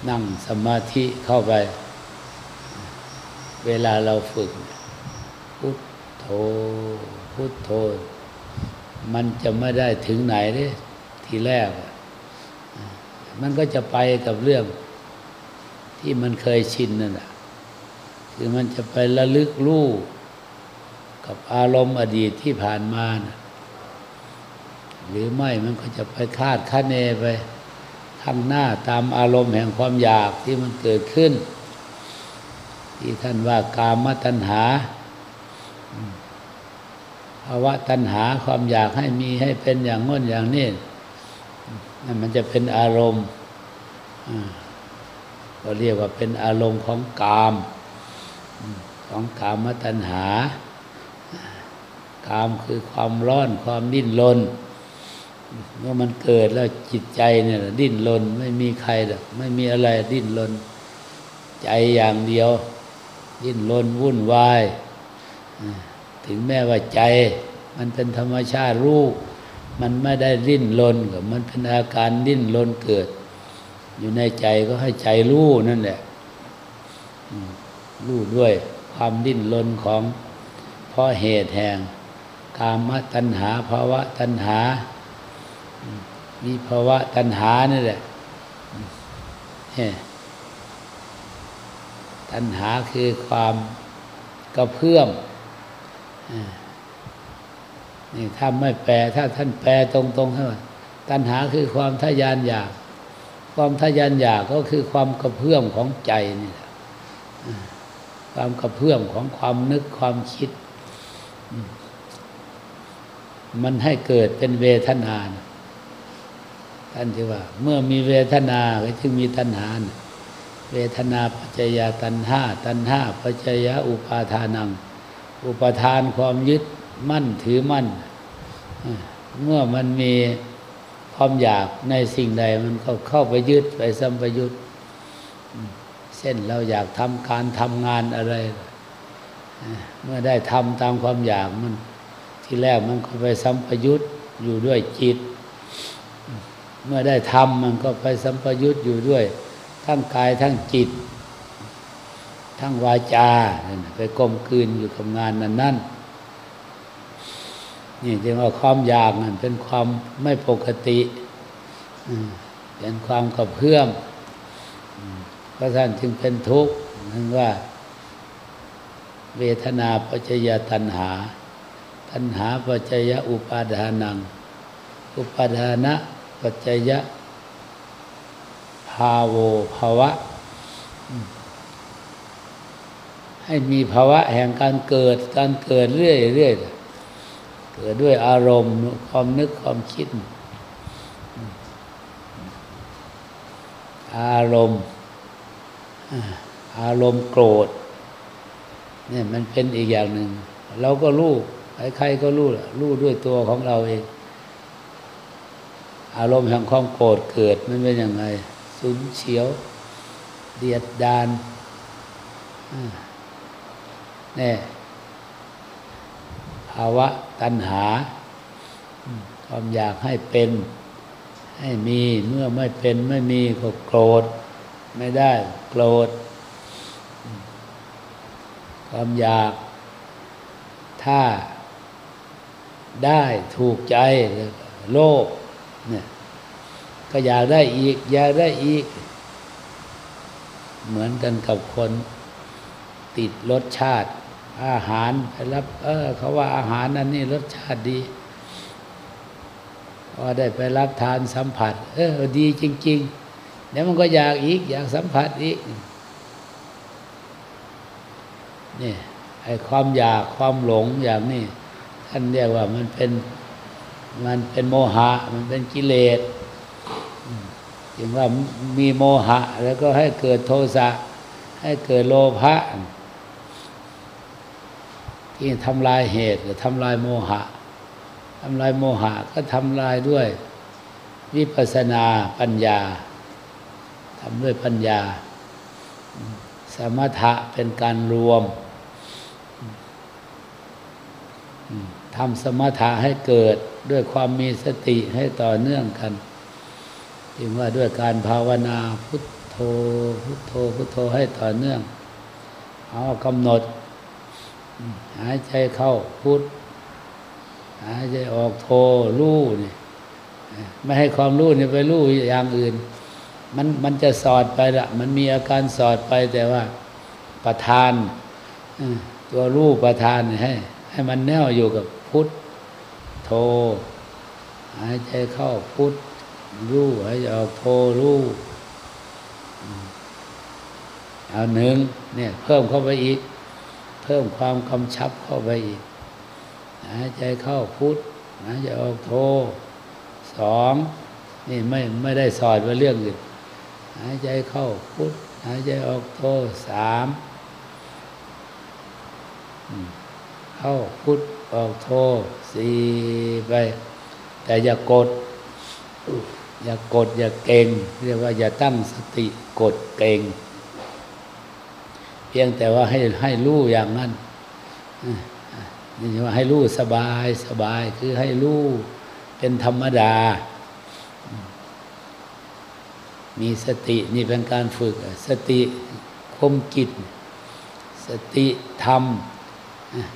นั่งสมาธิเข้าไป เวลาเราฝึก พุทโธพุทโธ มันจะไม่ได้ถึงไหนเลยทีแรก มันก็จะไปกับเรื่องที่มันเคยชินนั่นแหละคือมันจะไประลึกรู้ กับอารมณ์อดีตที่ผ่านมานะหรือไม่มันก็จะไปคาดคะเนไปข้างหน้าตามอารมณ์แห่งความอยากที่มันเกิดขึ้น ที่ท่านว่ากามตัณหาภาวะตัณหาความอยากให้มีให้เป็นอย่างง้นอย่างนี้นั่นมันจะเป็นอารมณ์ก็เรียกว่าเป็นอารมณ์ของกาม ของกามตัณหา กามคือความร้อนความดิ้นรนเมื่อมันเกิดแล้วจิตใจเนี่ยดิ้นรนไม่มีใครหรอกไม่มีอะไรดิ้นรนใจอย่างเดียว ดิ้นรนวุ่นวายถึงแม้ว่าใจ มันเป็นธรรมชาติรู้มันไม่ได้ดิ้นรนกับมันเป็นอาการดิ้นรนเกิด อยู่ในใจก็ให้ใจรู้นั่นแหละรู้ด้วยความดิ้นรนของเพราะเหตุแห่ง กามตัณหาภาวะตัณหามีภาวะตัณหานี่แหละตัณหาคือความกระเพื่อมนี่ถ้าไม่แปลถ้าท่านแปลตรงๆให้ว่าตัณหาคือความทยานอยาก ความทยานอยากก็คือความกระเพื่อมของใจนี่แหละความกระเพื่อมของความนึกความคิด มันให้เกิดเป็นเวทนาท่านที่ว่า เมื่อมีเวทนาก็จึงมีตัณหาเวทนาปัจจยาตัณหาตัณหาปัจจยาอุปาทานัง อุปทานความยึดมั่นถือมั่น เมื่อมันมีความอยากในสิ่งใดมันก็เข้าไปยึดไปสัมปยุตเช่นเราอยากทำการทำงานอะไร เมื่อได้ทำตามความอยากมัน ที่แรกมันก็ไปสัมปยุตอยู่ด้วยจิต เมื่อได้ทำมันก็ไปสัมปยุตอยู่ด้วย ทั้งกายทั้งจิต ทั้งวาจา ไปกลมกลืนอยู่กับงานนั้นนั่นนี่จึงว่าความอยากมันเป็นความไม่ปกติเป็นความกระเพื่อมเพราะท่านจึงเป็นทุกข์นั่นว่า เวทนาปัจจยตัณหา ตัณหาปัจจยอุปาทานัง อุปาทานะปัจจยภาโวภาวะ ให้มีภาวะแห่งการเกิด การเกิดเรื่อยเรื่อยเกิดด้วยอารมณ์ความนึกความคิด อารมณ์ อารมณ์โกรธเนี่ยมันเป็นอีกอย่างหนึ่ง เราก็รู้ ใครๆก็รู้รู้ด้วยตัวของเราเอง อารมณ์แห่งความโกรธเกิดมันเป็นยังไงสุนเฉียว เดียดดานนี่ภาวะตัณหา ความอยากให้เป็น ให้มีเมื่อไม่เป็นไม่มีก็โกรธ ไม่ได้โกรธ ความอยาก ถ้า ได้ถูกใจโลภเนี่ยก็อยากได้อีก อยากได้อีก เหมือนกันกับคนติดรสชาติ อาหารไปรับ เออเขาว่าอาหารนั้นนี่รสชาติดีพอได้ไปรับทานสัมผัส เออดีจริง ๆ เดี๋ยวมันก็อยากอีก อยากสัมผัสอีกนี่ไอ้ความอยากความหลงอย่างนี้ ท่านเรียกว่ามันเป็นมันเป็นโมหะ มันเป็นกิเลสจึงว่ามีโมหะ แล้วก็ให้เกิดโทสะ ให้เกิดโลภะที่ทำลายเหตุหรือทำลายโมหะทำลายโมหะก็ทำลายด้วยวิปัสนาปัญญาทำด้วยปัญญา สมถะเป็นการรวม ทำสมถะให้เกิดด้วยความมีสติให้ต่อเนื่องกันจึงว่าด้วยการภาวนาพุทโธพุทโธพุทโธให้ต่อเนื่อง เอากำหนด หายใจเข้าพุทหายใจออกโธรู้นี่ไม่ให้ความรู้นี่ไปรู้อย่างอื่น มันมันจะสอดไปละมันมีอาการสอดไปแต่ว่าประธานตัวรู้ประธานให้ให้มันแน่วอยู่กับ พุทโธหายใจเข้าพุทรู้หายใจออกโธรู้เอาหนึ่งเนี่ยเพิ่มเข้าไปอีก เพิ่มความกำชับเข้าไปอีกหายใจเข้าพุทหายใจออกโธสองนี่ไม่ไม่ได้สอนว่าเรื่องอื่นหายใจเข้าพุทหายใจออกโธสามเข้าพุท ออกโทสี่ไป แต่อย่ากด อย่ากดอย่าเก่ง เรียกว่าอย่าตั้งสติกดเก่ง เพียงแต่ว่าให้ให้รู้อย่างนั้นนี่ว่าให้รู้สบายสบายคือให้รู้เป็นธรรมดา มีสตินี่เป็นการฝึก สติคมกิจ สติธรรม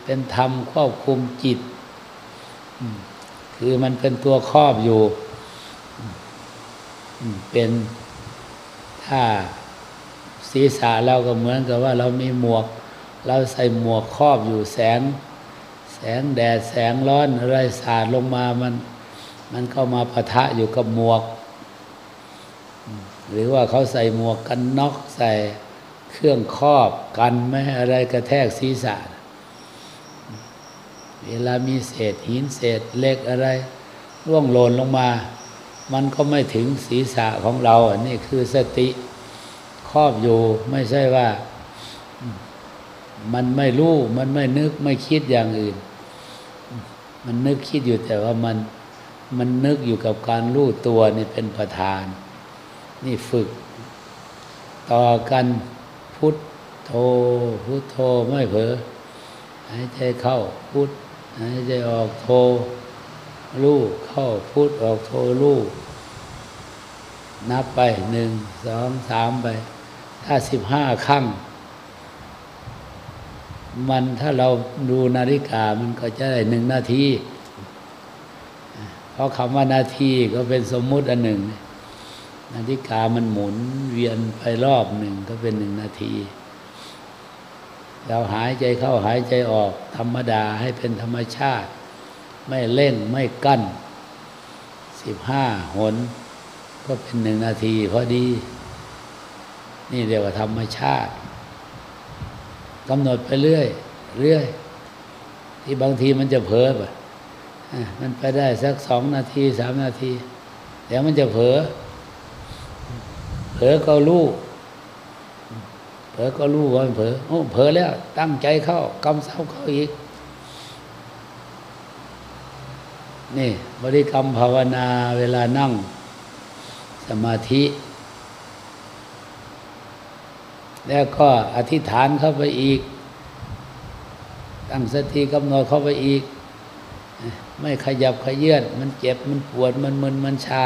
เป็นธรรมควบคุมจิต คือมันเป็นตัวครอบอยู่ เป็นถ้าศีรษะเราก็เหมือนกับว่าเรามีหมวก เราใส่หมวกครอบอยู่แสง แสงแดดแสงร้อนอะไรสาดลงมามัน มันเข้ามาปะทะอยู่กับหมวก หรือว่าเขาใส่หมวกกันน็อกใส่เครื่องครอบกันไม่ให้อะไรกระแทกศีรษะ เวลามีเศษหินเศษเล็กอะไรร่วงหล่นลงมา มันก็ไม่ถึงศีรษะของเราอันนี้คือสติครอบอยู่ไม่ใช่ว่ามันไม่รู้ มันไม่นึกไม่คิดอย่างอื่น มันนึกคิดอยู่แต่ว่ามันมันนึกอยู่กับการรู้ตัวนี่เป็นประธาน นี่ฝึก ต่อกันพุทโธพุทโธไม่เผลอหายใจเข้าพุท หายใจออกโทลูกเข้าพุทออกโทลูก นับไปหนึ่งสองสามไป ถ้าสิบห้าครั้ง มันถ้าเราดูนาฬิกามันก็จะได้หนึ่งนาที เพราะคำว่านาทีก็เป็นสมมุติอันหนึ่ง นาฬิกามันหมุนเวียนไปรอบหนึ่งก็เป็นหนึ่งนาที เราหายใจเข้าหายใจออกธรรมดาให้เป็นธรรมชาติ ไม่เล่งไม่กั้นสิบห้าหน ก็เป็นหนึ่งนาทีพอดี นี่เรียกว่าธรรมชาติกำหนดไปเรื่อยเรื่อยที่บางทีมันจะเผลอไปมันไปได้สักสองนาทีสามนาที เดี๋ยวมันจะเผลอเผลอก็รู้ เผลอก็รู้ว่าเผลอโอ้เผลอแล้ว ตั้งใจเข้ากำเศร้าเข้าอีก นี่ บริกรรมภาวนาเวลานั่ง สมาธิ แล้วก็อธิษฐานเข้าไปอีก ตั้งสติกำหนดเข้าไปอีก ไม่ขยับขยื่นมันเจ็บมันปวดมันมึนมันชา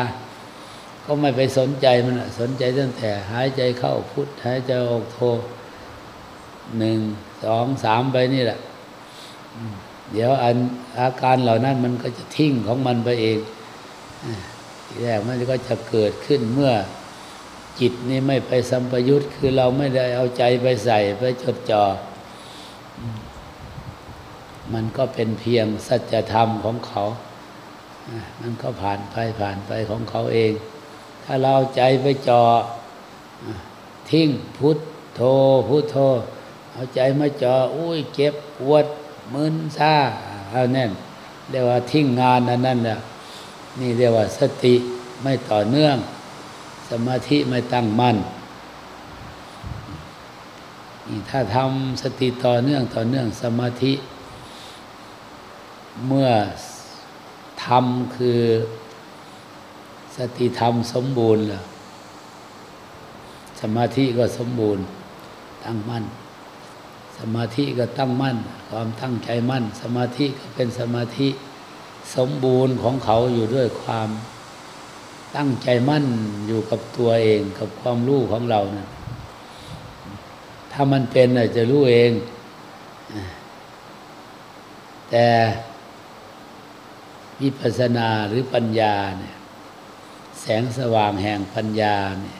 ก็ไม่ไปสนใจมันสนใจตั้งแต่หายใจเข้าพุทหายใจออกโทหนึ่งสองสามไปนี่แหละ เดี๋ยวอันอาการเหล่านั้นมันก็จะทิ้งของมันไปเองทีแรกมันก็จะเกิดขึ้นเมื่อจิตนี่ไม่ไปสัมปยุตคือเราไม่ได้เอาใจไปใส่ไปจดจอ่อมันก็เป็นเพียงสัจธรรมของเขา มันก็ผ่านไปผ่านไปของเขาเอง ถ้าเราใจไปจอ่อทิ้งพุทโธพุทโธ เอาใจมาจอ่ออุ้ยเจ็บปวดมึนซาเอาแน่นเรียกว่าทิ้งงานอันนั้นแหละนี่เรียกว่าสติไม่ต่อเนื่อง สมาธิไม่ตั้งมั่นนี่ถ้าทำสติต่อเนื่องต่อเนื่องสมาธิ เมื่อทำคือ สติธรรมสมบูรณ์ล้วสมาธิก็สมบูรณ์ ตั้งมั่น สมาธิก็ตั้งมั่น ความตั้งใจมั่น สมาธิก็เป็นสมาธิสมบูรณ์ของเขาอยู่ด้วยความตั้งใจมั่นอยู่กับตัวเองกับความรู้ของเรานะถ้ามันเป็นจะรู้เอง แต่วิปัสสนาหรือปัญญาเนี่ย แสงสว่างแห่งปัญญาเนี่ย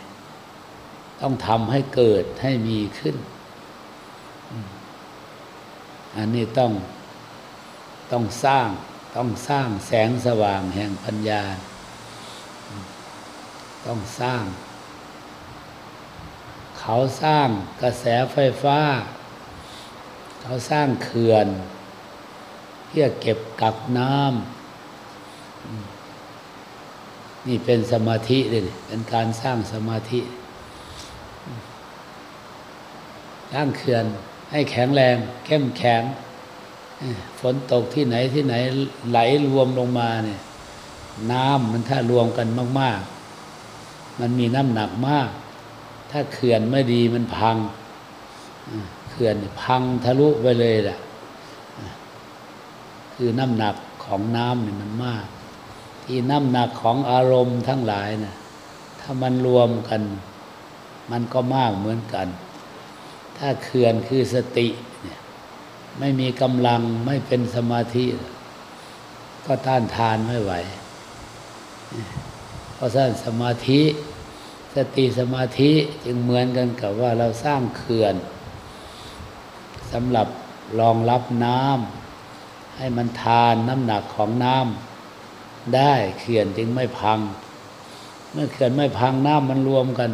ต้องทำให้เกิดให้มีขึ้น อันนี้ต้องต้องสร้างต้องสร้างแสงสว่างแห่งปัญญา ต้องสร้าง เขาสร้างกระแสไฟฟ้า เขาสร้างเขื่อน เพื่อเก็บกักน้ำ นี่เป็นสมาธิเลยเป็นการสร้างสมาธิสร้างเขื่อนให้แข็งแรง เข้มแข็งฝนตกที่ไหนที่ไหนไหลรวมลงมาเนี่ยน้ำมันถ้ารวมกันมาก ๆ มันมีน้ำหนักมาก ถ้าเขื่อนไม่ดีมันพังเขื่อนพังทะลุไปเลยแหละคือน้ำหนักของน้ำเนี่ยมันมาก ที่น้ำหนักของอารมณ์ทั้งหลายนะถ้ามันรวมกัน มันก็มากเหมือนกัน ถ้าเขื่อนคือสติเนี่ยไม่มีกำลังไม่เป็นสมาธิ ก็ต้านทานไม่ไหว เพราะฉะนั้นสมาธิสติสมาธิจึงเหมือนกันกับว่าเราสร้างเขื่อนสำหรับรองรับน้ำให้มันทานน้ำหนักของน้ำ ได้เขื่อนจึงไม่พัง เมื่อเขื่อนไม่พังน้ำมันรวมกัน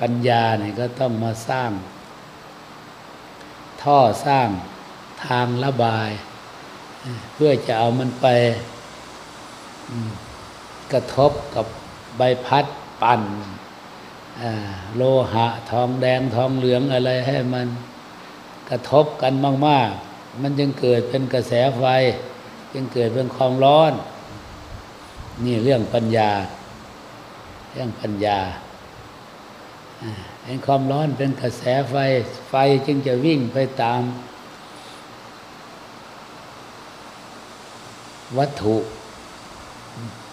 ปัญญาเนี่ยก็ต้องมาสร้าง ท่อสร้างทางระบาย เพื่อจะเอามันไปกระทบกับใบพัดปั่นโลหะทองแดงทองเหลืองอะไรให้มันกระทบกันมาก ๆ มันจึงเกิดเป็นกระแสไฟ จึงเกิดเป็นความร้อน นี่เรื่องปัญญา เรื่องปัญญาเป็นความร้อนเป็นกระแสไฟ ไฟจึงจะวิ่งไปตาม วัตถุ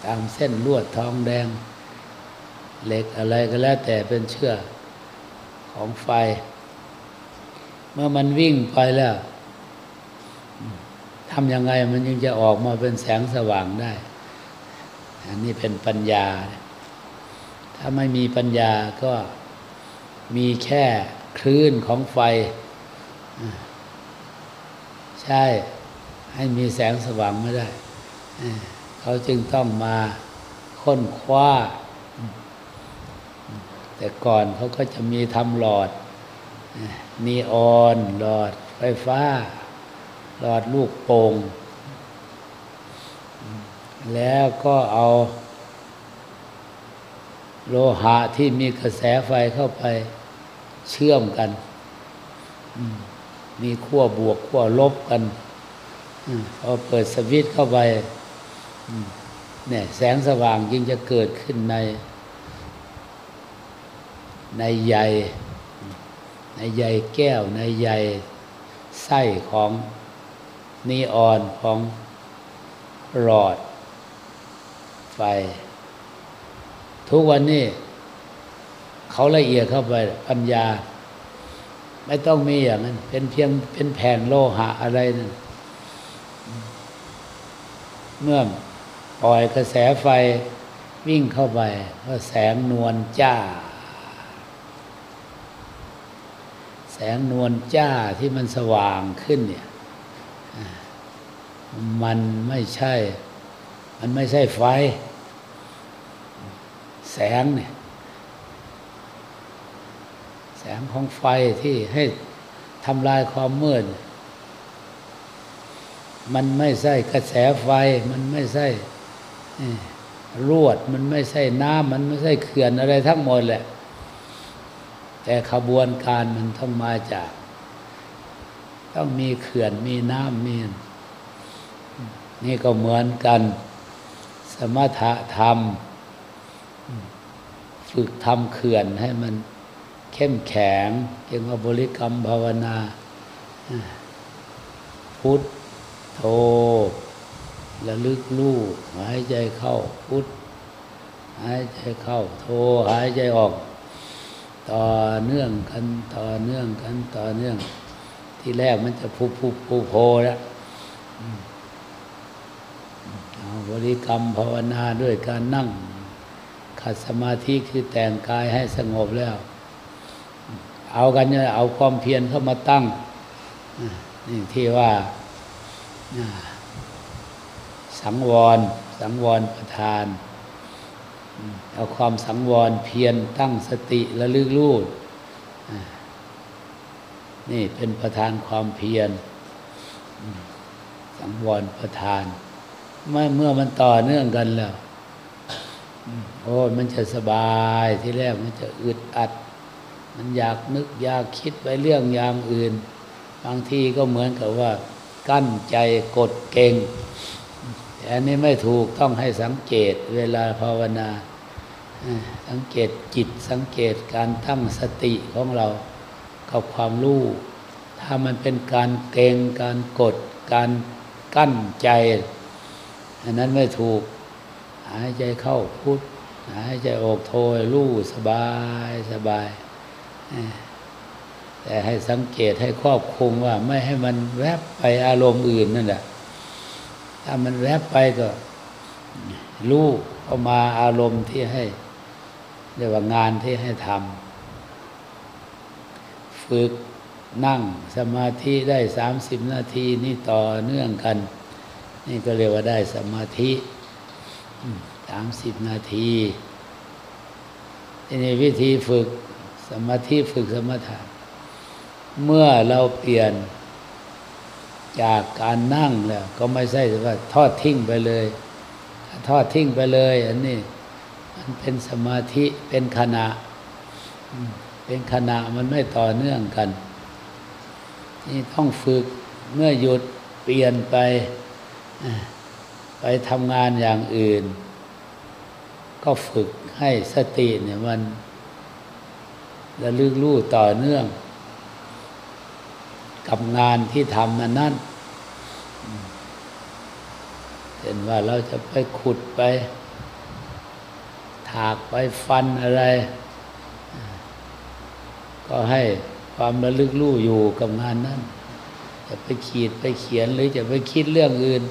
ตามเส้นลวดทองแดง เหล็กอะไรก็แล้วแต่เป็นเชื่อของไฟ เมื่อมันวิ่งไปแล้ว ทำยังไงมันยังจะออกมาเป็นแสงสว่างได้ อันนี้เป็นปัญญา ถ้าไม่มีปัญญาก็มีแค่คลื่นของไฟ ใช่ ให้มีแสงสว่างไม่ได้ เขาจึงต้องมาค้นคว้า แต่ก่อนเขาก็จะมีทำหลอดนีออนหลอดไฟฟ้า หลอดลูกโป่งแล้วก็เอา โลหะที่มีกระแสไฟเข้าไปเชื่อมกัน มีขั้วบวกขั้วลบกันพอเปิดสวิตเข้าไปเนี่ยแสงสว่างยิ่งจะเกิดขึ้นใน ในใยในใยแก้วในใยไส้ของ นีออนของหลอด ไฟ ทุกวันนี้เขาละเอียดเข้าไปปัญญา ไม่ต้องมีอย่างนั้น เป็นเพียงเป็นแผ่นโลหะอะไรนั่นเมื่อปล่อยกระแสไฟวิ่งเข้าไปก็แสงนวลจ้า แสงนวลจ้าที่มันสว่างขึ้นเนี่ย มันไม่ใช่ มันไม่ใช่ไฟ แสงเนี่ย แสงของไฟที่ให้ทำลายความมืด มันไม่ใช่กระแสไฟ มันไม่ใช่รวด มันไม่ใช่น้ำ มันไม่ใช่เขื่อนอะไรทั้งหมดแหละ แต่ขบวนการมันต้องมาจาก ต้องมีเขื่อน มีน้ำมี นี่ก็เหมือนกัน สมถะธรรม ฝึกทำเขื่อนให้มันเข้มแข็งเกี่ยวกับบริกรรมภาวนา พุทโธระลึกลู่หายใจเข้าพุทหายใจเข้าโธหายใจออก ต่อเนื่องกันต่อเนื่องกันต่อเนื่อง ที่แรกมันจะพุพุพุโพแล้ว บริกรรมภาวนาด้วยการนั่งขัดสมาธิคือแต่งกายให้สงบแล้ว เอากันเนี่ยเอาความเพียรเข้ามาตั้งนี่ที่ว่าสังวร สังวรประทาน เอาความสังวรเพียรตั้งสติระลึกรู้นี่เป็นประธานความเพียรสังวรประทาน เมื่อเมื่อมันต่อเนื่องกันแล้วโอ้มันจะสบายที่แรกมันจะอึดอัด มันอยากนึกอยากคิดไปเรื่องอย่างอื่น บางทีก็เหมือนกับว่า กั้นใจกดเก่งแต่อันนี้ไม่ถูกต้องให้สังเกตเวลาภาวนาสังเกตจิตสังเกตการตั้งสติของเรากับความรู้ถ้ามันเป็นการเก่งการกด การกั้นใจ อันนั้นไม่ถูก หายใจเข้าพุทหายใจออกโทยรู้สบายสบาย แต่ให้สังเกตให้ครอบคุมว่าไม่ให้มันแวบไปอารมณ์อื่นนั่นแหละถ้ามันแวบไปก็รู้เข้ามาอารมณ์ที่ให้เรียกว่างานที่ให้ทำฝึกนั่งสมาธิได้สามสิบนาทีนี่ต่อเนื่องกัน นี่ก็เรียกว่าได้สมาธิสามสิบนาทีทีนี้วิธีฝึกสมาธิฝึกสมถะเมื่อเราเปลี่ยนจากการนั่งแล้วก็ไม่ใช่ว่าทอดทิ้งไปเลยทอดทิ้งไปเลย อันนี้มันเป็นสมาธิเป็นขณะ เป็นขณะมันไม่ต่อเนื่องกัน นี่ต้องฝึกเมื่อหยุดเปลี่ยนไป ไปทำงานอย่างอื่น ก็ฝึกให้สติเนี่ยมันระลึกรู้ต่อเนื่อง กับงานที่ทำนั้นนั่นเห็นว่าเราจะไปขุดไป ถากไปฟันอะไร ก็ให้ความระลึกรู้อยู่กับงานนั้น จะไปขีดไปเขียนหรือจะไปคิดเรื่องอื่น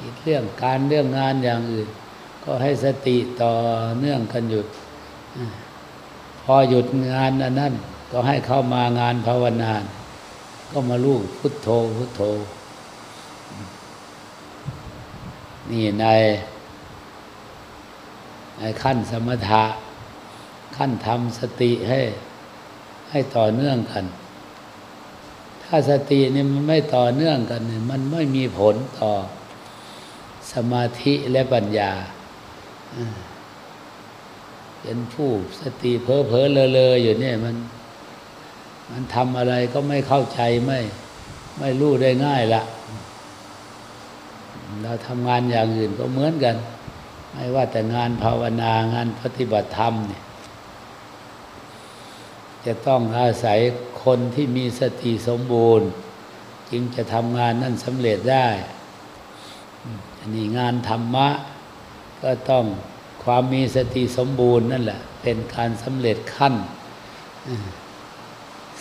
คิดเรื่องการเรื่องงานอย่างอื่น ก็ให้สติต่อเนื่องกันหยุด พอหยุดงานนั้น ก็ให้เข้ามางานภาวนาก็มาลูกพุทโธพุทโธ นี่ในในขั้นสมถะขั้นทำสติให้ให้ต่อเนื่องกัน ถ้าสตินี่มันไม่ต่อเนื่องกันเนี่ยมันไม่มีผลต่อ สมาธิและปัญญา เป็นผู้สติเพ้อเพ้อเลอเลออยู่เนี่ยมัน มันทำอะไรก็ไม่เข้าใจไม่ ไม่รู้ได้ง่ายละเราทำงานอย่างอื่นก็เหมือนกัน ไม่ว่าแต่งานภาวนางานปฏิบัติธรรมเนี่ยจะต้องอาศัยคนที่มีสติสมบูรณ์ จึงจะทำงานนั่นสำเร็จได้ นนี้งานธรรมะ ก็ต้องความมีสติสมบูรณ์นั่นแหละ เป็นการสำเร็จขั้น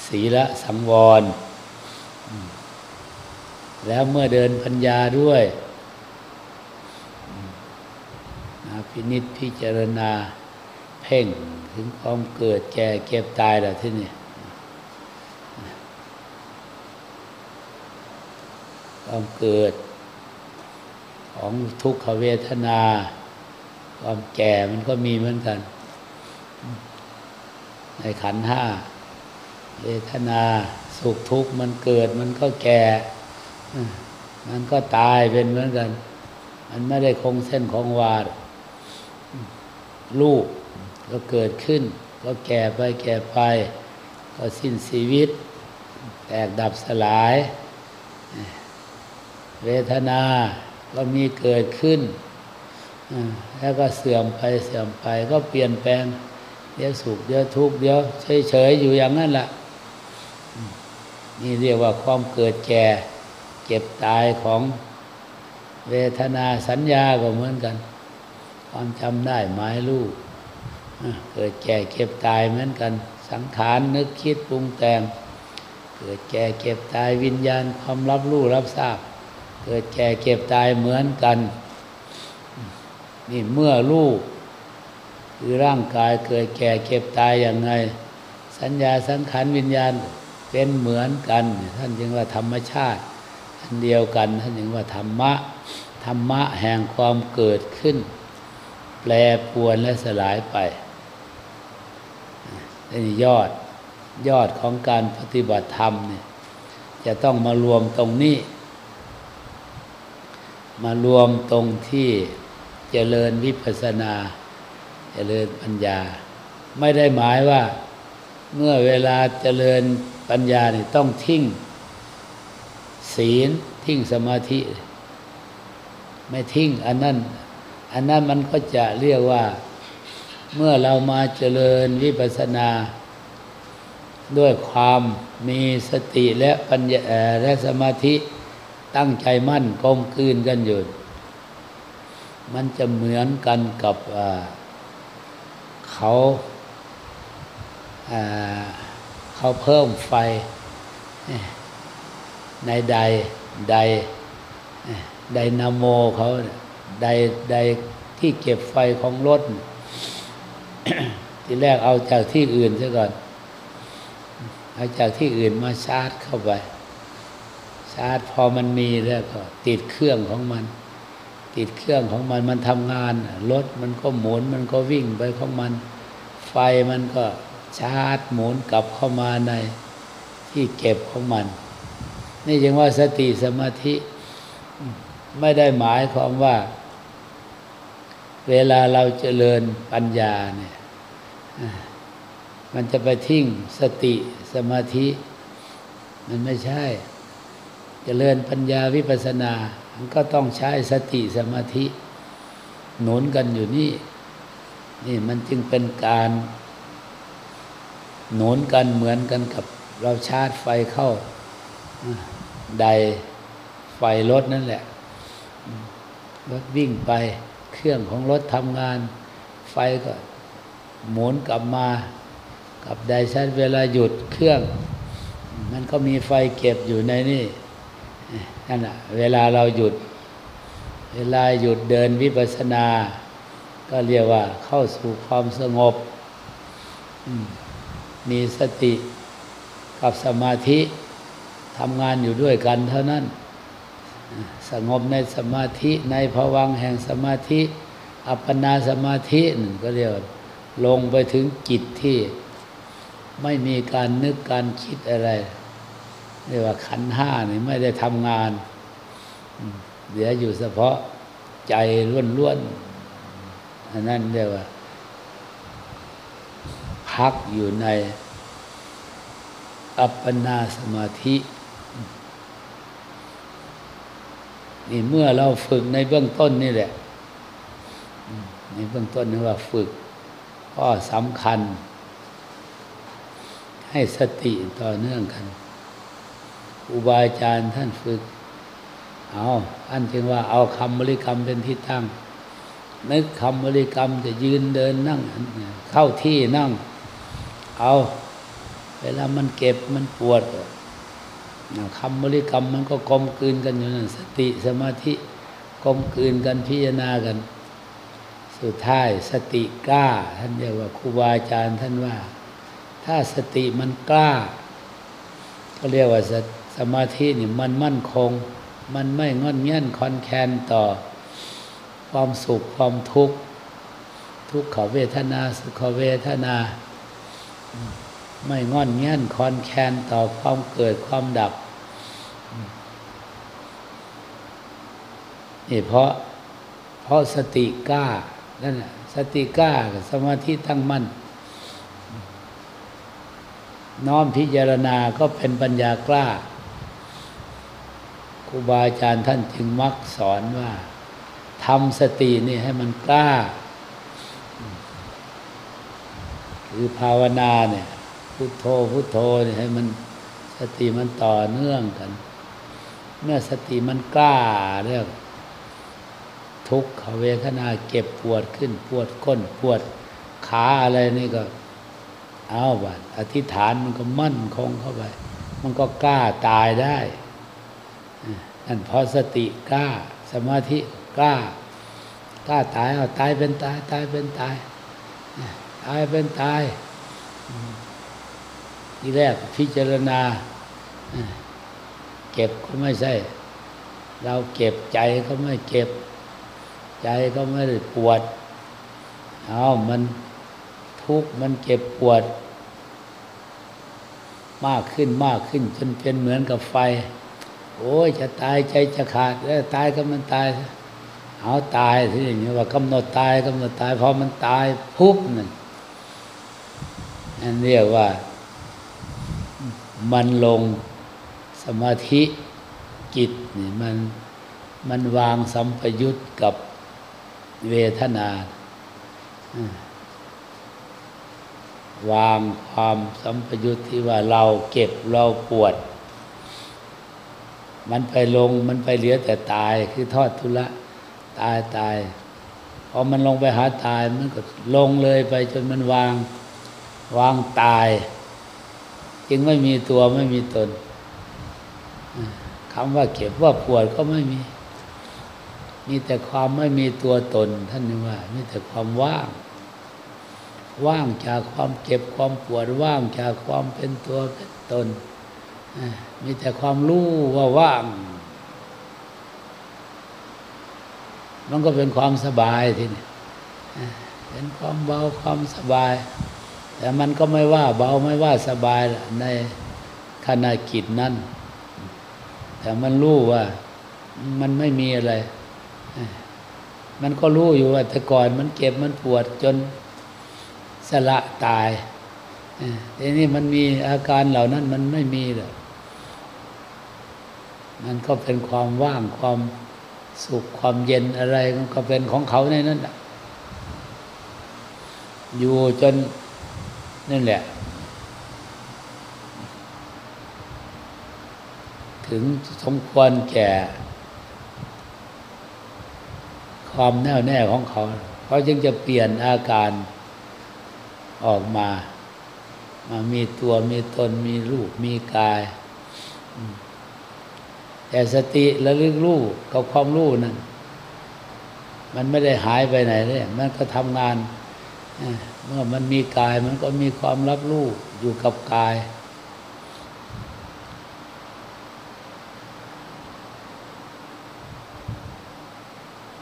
ศีละสังวร แล้วเมื่อเดินปัญญาด้วยพินิษพิจารณาเพ่งถึงความเกิดแก่เก็บตายแล้วที่นี่ความเกิด ของทุกขเวทนา ความแก่มันก็มีเหมือนกัน ในขันห้าเวทนาสุขทุกข์มันเกิดมันก็แก่ มันก็ตายเป็นเหมือนกัน มันไม่ได้คงเส้นของวาดลูกก็เกิดขึ้น ก็แก่ไปแก่ไป ก็สิ้นชีวิต แตกดับสลาย เวทนา ก็มีเกิดขึ้น แล้วก็เสื่อมไปเสื่อมไปก็เปลี่ยนแปลงเดี๋ยวสุขเดี๋ยวทุกข์เดี๋ยวเฉยๆอยู่อย่างนั้นแหละนี่เรียกว่าความเกิดแก่เก็บตายของเวทนาสัญญาก็เหมือนกัน ความจำได้หมายรู้เกิดแก่เก็บตายเหมือนกัน สังขารนึกคิดปรุงแต่ง เกิดแก่เก็บตายวิญญาณความรับรู้รับทราบ เกิดแก่เก็บตายเหมือนกัน นี่เมื่อรู้คือร่างกายเกิดแก่เก็บตายอย่างไง สัญญาสังขารวิญญาณเป็นเหมือนกัน ท่านจึงว่าธรรมชาติ อันเดียวกันท่านจึงว่าธรรมะธรรมะแห่งความเกิดขึ้น แปรปวนและสลายไปนี่ยอดยอดของการปฏิบัติธรรมเนี่ยจะต้องมารวมตรงนี้ มารวมตรงที่เจริญวิปัสนา เจริญปัญญา ไม่ได้หมายว่าเมื่อเวลาเจริญปัญญานี่ต้องทิ้งศีลทิ้งสมาธิ ไม่ทิ้งอันนั้น อันนั้นมันก็จะเรียกว่า เมื่อเรามาเจริญวิปัสสนา ด้วยความมีสติและปัญญาและสมาธิ ตั้งใจมั่นกลมกลืนกันอยู่ มันจะเหมือนกันกับเขาเขาเพิ่มไฟในใดใดไดนาโมเขาใดใดที่เก็บไฟของรถ ที่แรกเอาจากที่อื่นซะก่อน เอาจากที่อื่นมาชาร์จเข้าไปาร์จพอมันมีแล้วก็ ติดเครื่องของมัน ติดเครื่องของมันมันทำงานรถมันก็หมุนมันก็วิ่งไปของมัน ไฟมันก็ชาร์จหมุนกลับเข้ามาในที่เก็บของมัน นี่จึงว่าสติสมาธิ ไม่ได้หมายความว่า เวลาเราเจริญปัญญาเนี่ยมันจะไปทิ้งสติสมาธิ มันไม่ใช่ เจริญปัญญาวิปัสนา มันก็ต้องใช้สติสมาธิ หนุนกันอยู่นี่ นี่มันจึงเป็นการหนุนกันเหมือนกันกับเราชาร์จไฟเข้า ใดไฟรถนั่นแหละ รถวิ่งไปเครื่องของรถทำงาน ไฟก็หมุนกลับมากับไดชันเวลาหยุดเครื่อง มันก็มีไฟเก็บอยู่ในนี่ นั่นแหะเวลาเราหยุด เวลาหยุดเดินวิปัสสนา ก็เรียกว่าเข้าสู่ความสงบ มีสติกับสมาธิทำงานอยู่ด้วยกันเท่านั้น สงบในสมาธิในภวังแห่งสมาธิ อัปปนาสมาธิหนึ่งก็เรียกลงไปถึงจิตที่ไม่มีการนึกการคิดอะไร เรียกว่าขันห้านี่ไม่ได้ทำงานเหลืออยู่เฉพาะใจล้วนๆอันนั้นเรียกว่า พักอยู่ในอัปปนาสมาธินี่เมื่อเราฝึกในเบื้องต้นนี่แหละในเบื้องต้นนี่ว่าฝึกก็สำคัญ ให้สติต่อเนื่องกัน อุบาจารย์ท่านฝึก เอาอันจึงว่าเอาคำบริกรรมเป็นที่ตั้ง นึกคำบริกรรมจะยืนเดินนั่ง เข้าที่นั่ง เอาเวลามันเก็บมันปวดคำบริกรรมมันก็กลมกลืนกันอยู่นั่นสติสมาธิกลมกลืนกันพิจารณากัน สุดท้ายสติกล้า ท่านเรียกว่าครูบาอาจารย์ท่านว่า ถ้าสติมันกล้า ก็เรียกว่าส สมาธินี่มันมั่นคง มันไม่งอนเงี้ยนคอนแคนต่อ ความสุขความทุกข์ ทุกขเวทนา สุขเวทนา ไม่งอนเงี้ยนคอนแคนต่อความเกิดความดับนี่เพราะเพราะสติกล้านั่นแหละสติกล้าสมาธิตั้งมั่นน้อมพิจารณาก็เป็นปัญญากล้า ครูบาอาจารย์ท่านจึงมักสอนว่าทำสตินี่ให้มันกล้า คือภาวนาเนี่ยพุทโธพุทโธเนี่ยให้มันสติมันต่อเนื่องกัน เมื่อสติมันกล้าเรียกทุกขเวทนาเก็บปวดขึ้นปวดก้นปวดขาอะไรนี่ก็เอาบัดอธิษฐานมันก็มั่นคงเข้าไป มันก็กล้าตายได้ นั่นพราะสติกล้า สมาธิกล้ากล้าตายเอาตายเป็นตาย ตายเป็นตายตายเป็นตายทีแรกพิจารณา เก็บก็ไม่ใช่ เราเก็บใจก็ไม่เก็บ ใจก็ไม่ได้ปวดเอามันทุกข์มันเจ็บปวด มากขึ้นมากขึ้นจนเป็นเหมือนกับไฟ โอ้ยจะตายใจจะขาดแล้วตายก็มันตาย เอาตายที่อย่างนี้ว่ากำหนดตายกำหนดตายพอมันตายพุบนั่นนั่นเรียกว่า มันลงสมาธิจิตนี่มันมันวางสัมปยุตกับเวทนา วางความสัมปยุทธ์ที่ว่าเราเก็บเราปวด มันไปลงมันไปเหลือแต่ตายคือทอดทุละตายตายพอมันลงไปหาตายมันก็ลงเลยไปจนมันวาง วางตาย จึงไม่มีตัวไม่มีตนคำว่าเก็บว่าปวดก็ไม่มี มีแต่ความไม่มีตัวตน ท่านนี่ว่า มีแต่ความว่าง ว่างจากความเจ็บความปวดว่างจากความเป็นตัวเป็นตน มีแต่ความรู้ว่าว่าง มันก็เป็นความสบายทีนี้เป็นความเบาความสบาย แต่มันก็ไม่ว่าเบาไม่ว่าสบายในขณะกิจนั้น แต่มันรู้ว่ามันไม่มีอะไร มันก็รู้อยู่ว่าแต่ก่อนมันเก็บมันปวดจนสละตายทีนี้มันมีอาการเหล่านั้นมันไม่มีเลย มันก็เป็นความว่างความสุขความเย็นอะไรมันก็เป็นของเขาในนั้นอยู่จนนั่นแหละ ถึงสมควรแก่ ความแน่วแน่ของเขา เขาจึงจะเปลี่ยนอาการออกมา มามีตัวมีตนมีรูปมีกาย แต่สติระลึกรู้กับความรู้นั้นมันไม่ได้หายไปไหนเลยมันก็ทำงาน เมื่อมันมีกายมันก็มีความรับรู้อยู่กับกาย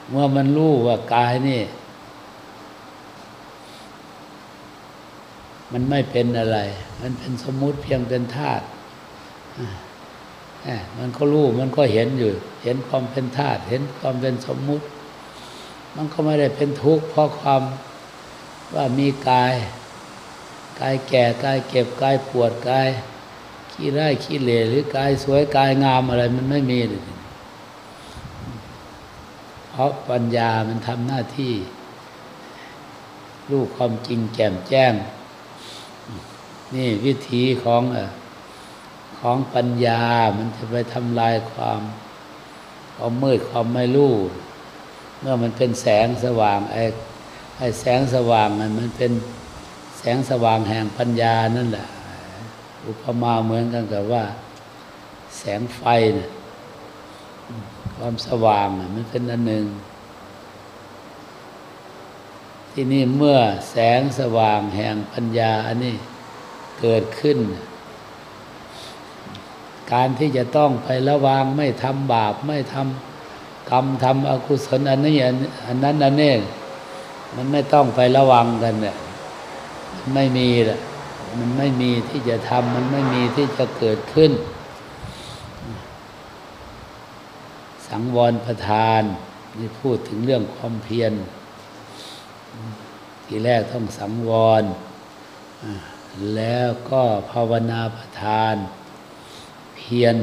เมื่อมันรู้ว่ากายนี่ มันไม่เป็นอะไร มันเป็นสมมุติเพียงเป็นธาตุ มันก็รู้มันก็เห็นอยู่ เห็นความเป็นธาตุเห็นความเป็นสมมุติ มันก็ไม่ได้เป็นทุกข์เพราะความว่ามีกาย กายแก่กายเก็บกายปวดกายขี้ไร้ขี้เหร่หรือกายสวยกายงามอะไรมันไม่มีเลยเพราะปัญญามันทำหน้าที่ รู้ความจริงแจ่มแจ้ง นี่วิธีของ ของปัญญา มันจะไปทำลายความความมืดความไม่รู้ เมื่อมันเป็นแสงสว่างไอ้ไอ้แสงสว่างมันมันเป็นแสงสว่างแห่งปัญญานั่นแหละ อุปมาเหมือนกันกับว่า แสงไฟนะ่ยความสว่างมันเป็นอันหนึ่ง ที่นี่เมื่อแสงสว่างแห่งปัญญาอันนี้เกิดขึ้น การที่จะต้องไประวังไม่ทำบาปไม่ทำกรรมทำอกุศลอันนี้อันนั้นอันนี้มันไม่ต้องไประวังกันเนี่ยมันไม่มีแหละมันไม่มีที่จะทำมันไม่มีที่จะเกิดขึ้น สังวรประทานนี่พูดถึงเรื่องความเพียรทีแรกต้องสังวร แล้วก็ภาวนาประทาน พียร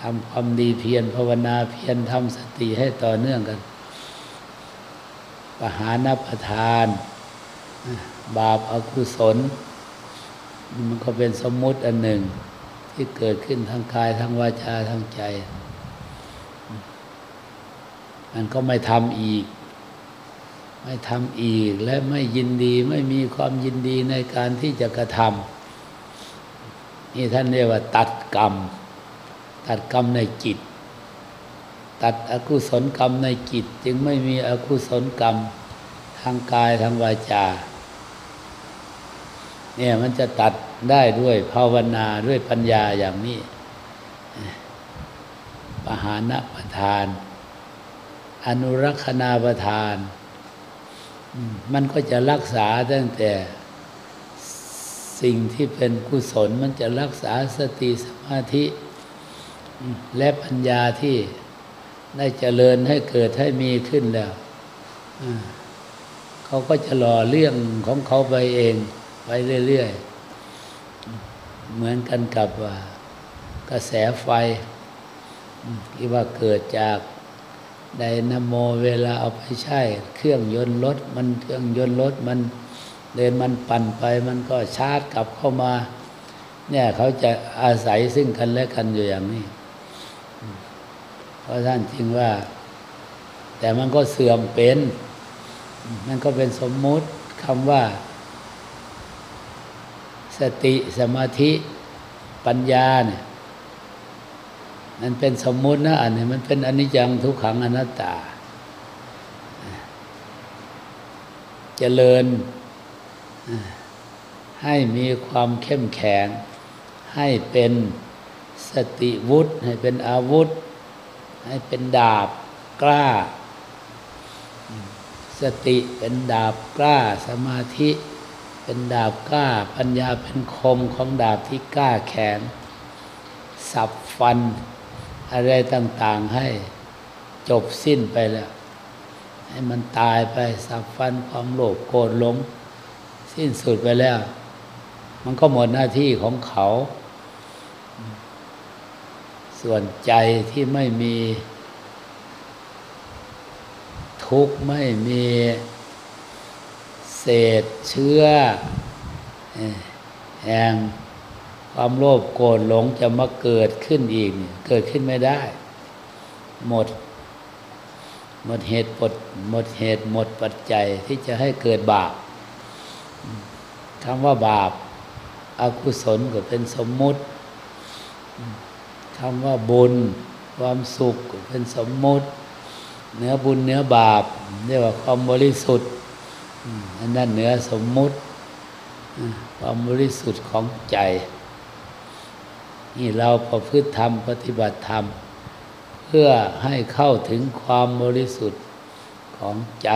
ทำความดีเพียรภาวนาเพียรทำสติให้ต่อเนื่องกันปหานประทาน บาปอากุศล มันก็เป็นสมมุติอันหนึ่ง ที่เกิดขึ้นทางกายทางวาจาทางใจ มันก็ไม่ทำอีก ไม่ทำอีกและไม่ยินดีไม่มีความยินดีในการที่จะกระทำ นี่ท่านเรียกว่า ตัดกรรม ตัดกรรมในจิต ตัดอกุศลกรรมในจิต จึงไม่มีอกุศลกรรมทางกายทางวาจา เนี่ยมันจะตัดได้ด้วยภาวนาด้วยปัญญาอย่างนี้ปหานะประทาน อนุรักษณาประทาน มันก็จะรักษาตั้งแต่ สิ่งที่เป็นกุศลมันจะรักษาสติสมาธิ และปัญญาที่ได้เจริญให้เกิดให้มีขึ้นแล้ว เขาก็จะหล่อเรื่องของเขาไปเองไปเรื่อยๆ เหมือนกันกับว่ากระแสไฟที่ว่าเกิดจากไดนาโมเวลาเอาไปใช้เครื่องยนต์รถมันเครื่องยนต์รถมัน เดินมันปั่นไปมันก็ชาร์จกลับเข้ามา เนี่ยเขาจะอาศัยซึ่งกันและกันอยู่อย่างนี้ เพราะท่านจริงว่า แต่มันก็เสื่อมเป็น มันก็เป็นสมมุติคำว่า สติสมาธิปัญญาเนี่ยมันเป็นสมมุตินะอันนี้มันเป็นอนิจจังทุกขังอนัตตา เจริญ ให้มีความเข้มแข็ง ให้เป็นสติวุฒิให้เป็นอาวุธ ให้เป็นดาบกล้า สติเป็นดาบกล้า สมาธิเป็นดาบกล้า ปัญญาเป็นคมของดาบที่กล้าแข็งสับฟันอะไรต่าง ๆให้จบสิ้นไปแล้ว ให้มันตายไปสับฟันความโลภโกรธหลง สิ้นสุดไปแล้ว มันก็หมดหน้าที่ของเขา ส่วนใจที่ไม่มี ทุกข์ไม่มีเศษเชื้อแห่งความโลภโกรธหลงจะมาเกิดขึ้นอีก เกิดขึ้นไม่ได้ หมด หมดเหตุหมดหมดเหตุหมดปัจจัยที่จะให้เกิดบาป คำว่าบาปอากุศลก็เป็นสมมุติคำว่าบุญ ความสุขก็เป็นสมมุติ เนื้อบุญเนื้อบาปเรียกว่าความบริสุทธิ์อันนั้นเนื้อสมมุติความบริสุทธิ์ของใจ นี่เราประพฤติธรรมปฏิบัติธรรม เพื่อให้เข้าถึงความบริสุทธิ์ของใจ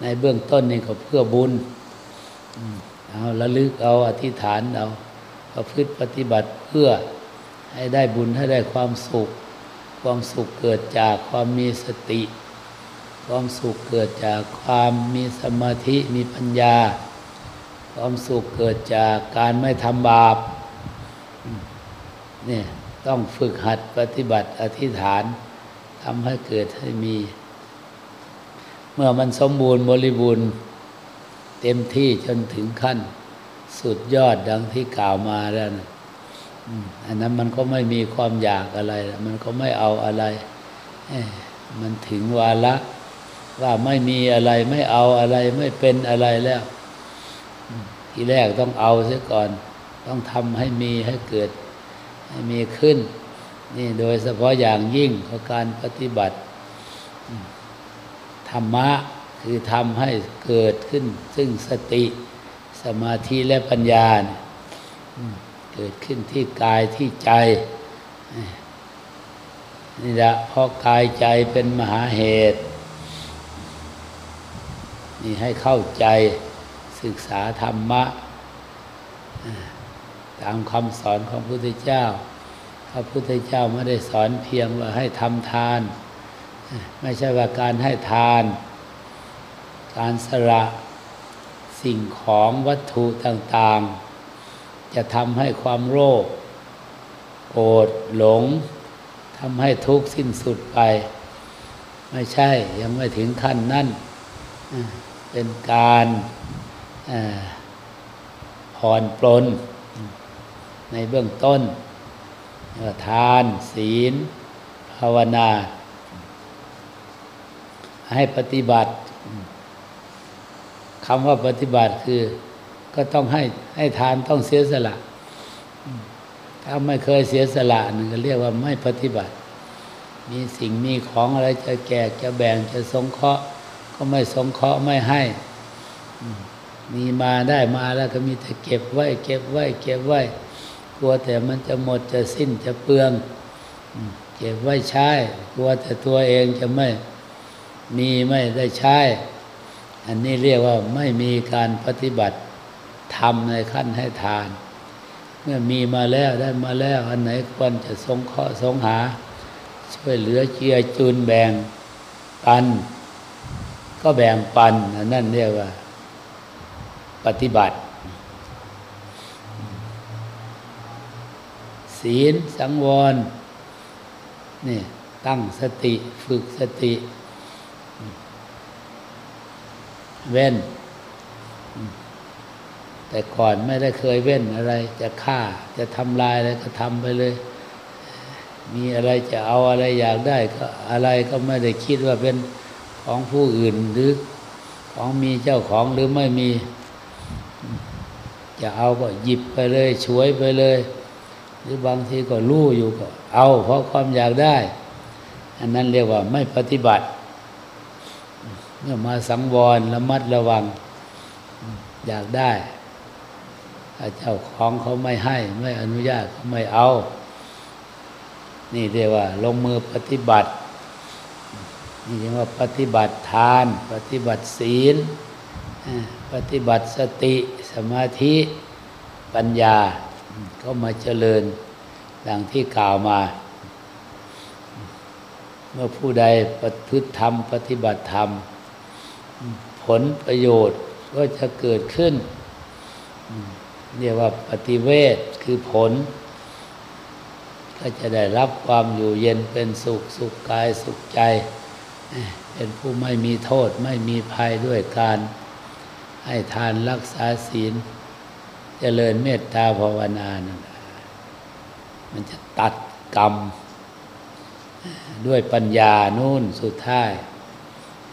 ในเบื้องต้นนี่ก็เพื่อบุญ เอาละลึกเอาอธิษฐานเอาประพฤติปฏิบัติเพื่อให้ได้บุญให้ได้ความสุข ความสุขเกิดจากความมีสติ ความสุขเกิดจากความมีสมาธิมีปัญญา ความสุขเกิดจากการไม่ทำบาปเนี่ยต้องฝึกหัดปฏิบัติอธิษฐานทำให้เกิดให้มี เมื่อมันสมบูรณ์บริบูรณ์ เต็มที่จนถึงขั้น สุดยอดดังที่กล่าวมาแล้วนะอันนั้นมันก็ไม่มีความอยากอะไร มันก็ไม่เอาอะไร มันถึงวาระว่าไม่มีอะไรไม่เอาอะไรไม่เป็นอะไรแล้ว ทีแรกต้องเอาเสียก่อน ต้องทำให้มีให้เกิด ให้มีขึ้น นี่โดยเฉพาะอย่างยิ่งของการปฏิบัติ ธรรมะ คือทำให้เกิดขึ้น ซึ่งสติสมาธิและปัญญา เกิดขึ้นที่กายที่ใจ นี่แหละเพราะกายใจเป็นมหาเหตุ นี่ให้เข้าใจศึกษาธรรมะ ตามคำสอนของพระพุทธเจ้า พระพุทธเจ้าไม่ได้สอนเพียงว่าให้ทำทาน ไม่ใช่ว่าการให้ทาน การสละสิ่งของวัตถุต่างๆ จะทำให้ความโลภโกรธหลงทำให้ทุกข์สิ้นสุดไป ไม่ใช่ยังไม่ถึงขั้นนั้นเป็นการผ่อนปลนในเบื้องต้นทาน ศีล ภาวนา ให้ปฏิบัติ คำว่าปฏิบัติคือ ก็ต้องให้ให้ทานต้องเสียสละ ถ้าไม่เคยเสียสละนึงก็เรียกว่าไม่ปฏิบัติ มีสิ่งมีของอะไรจะแจกจะแบ่งจะสงเคราะห์ ก็ไม่สงเคราะห์ไม่ให้ มีมาได้มาแล้วก็มีแต่เก็บไว้ เก็บไว้ เก็บไว้ กลัวแต่มันจะหมดจะสิ้นจะเปลืองเก็บไว้ใช้กลัวแต่ตัวเองจะไม่มีไม่ได้ใช้ อันนี้เรียกว่าไม่มีการปฏิบัติทำในขั้นให้ทาน เมื่อมีมาแล้วได้มาแล้ว อันไหนควรจะสงเคราะห์สงหา ช่วยเหลือเจียจูนแบ่งปัน ก็แบ่งปันนั่นเรียกว่า ปฏิบัติ ศีลสังวรนี่ตั้งสติฝึกสติ เว้น แต่ก่อนไม่ได้เคยเว้นอะไร จะฆ่าจะทำลายอะไรก็ทำไปเลย มีอะไรจะเอาอะไรอยากได้ก็อะไรก็ไม่ได้คิดว่าเป็นของผู้อื่นหรือของมีเจ้าของหรือไม่มี จะเอาก็หยิบไปเลยช่วยไปเลย หรือบางทีก็รู้อยู่ก็ เอา เพราะความอยากได้ อันนั้นเรียกว่าไม่ปฏิบัติ เมื่อมาสังวรระมัดระวัง อยากได้เจ้าของเขาไม่ให้ ไม่อนุญาตเขาไม่เอา นี่เรียกว่า ลงมือปฏิบัติ นี่เรียกว่าปฏิบัติทาน ปฏิบัติศีล ปฏิบัติสติสมาธิปัญญา ก็มาเจริญดังที่กล่าวมา เมื่อผู้ใดปฏิพฤติธรรม ปฏิบัติธรรม ลประโยชน์ก็จะเกิดขึ้นเรียกว่าปฏิเวทคือผล ก็จะได้รับความอยู่เย็นเป็นสุขสุขกายสุขใจ เป็นผู้ไม่มีโทษไม่มีภัยด้วยการให้ทานรักษาศีลจเจริญเมตตาภาวนานะมันจะตัดกรรม ด้วยปัญญานู่นสุดท้าย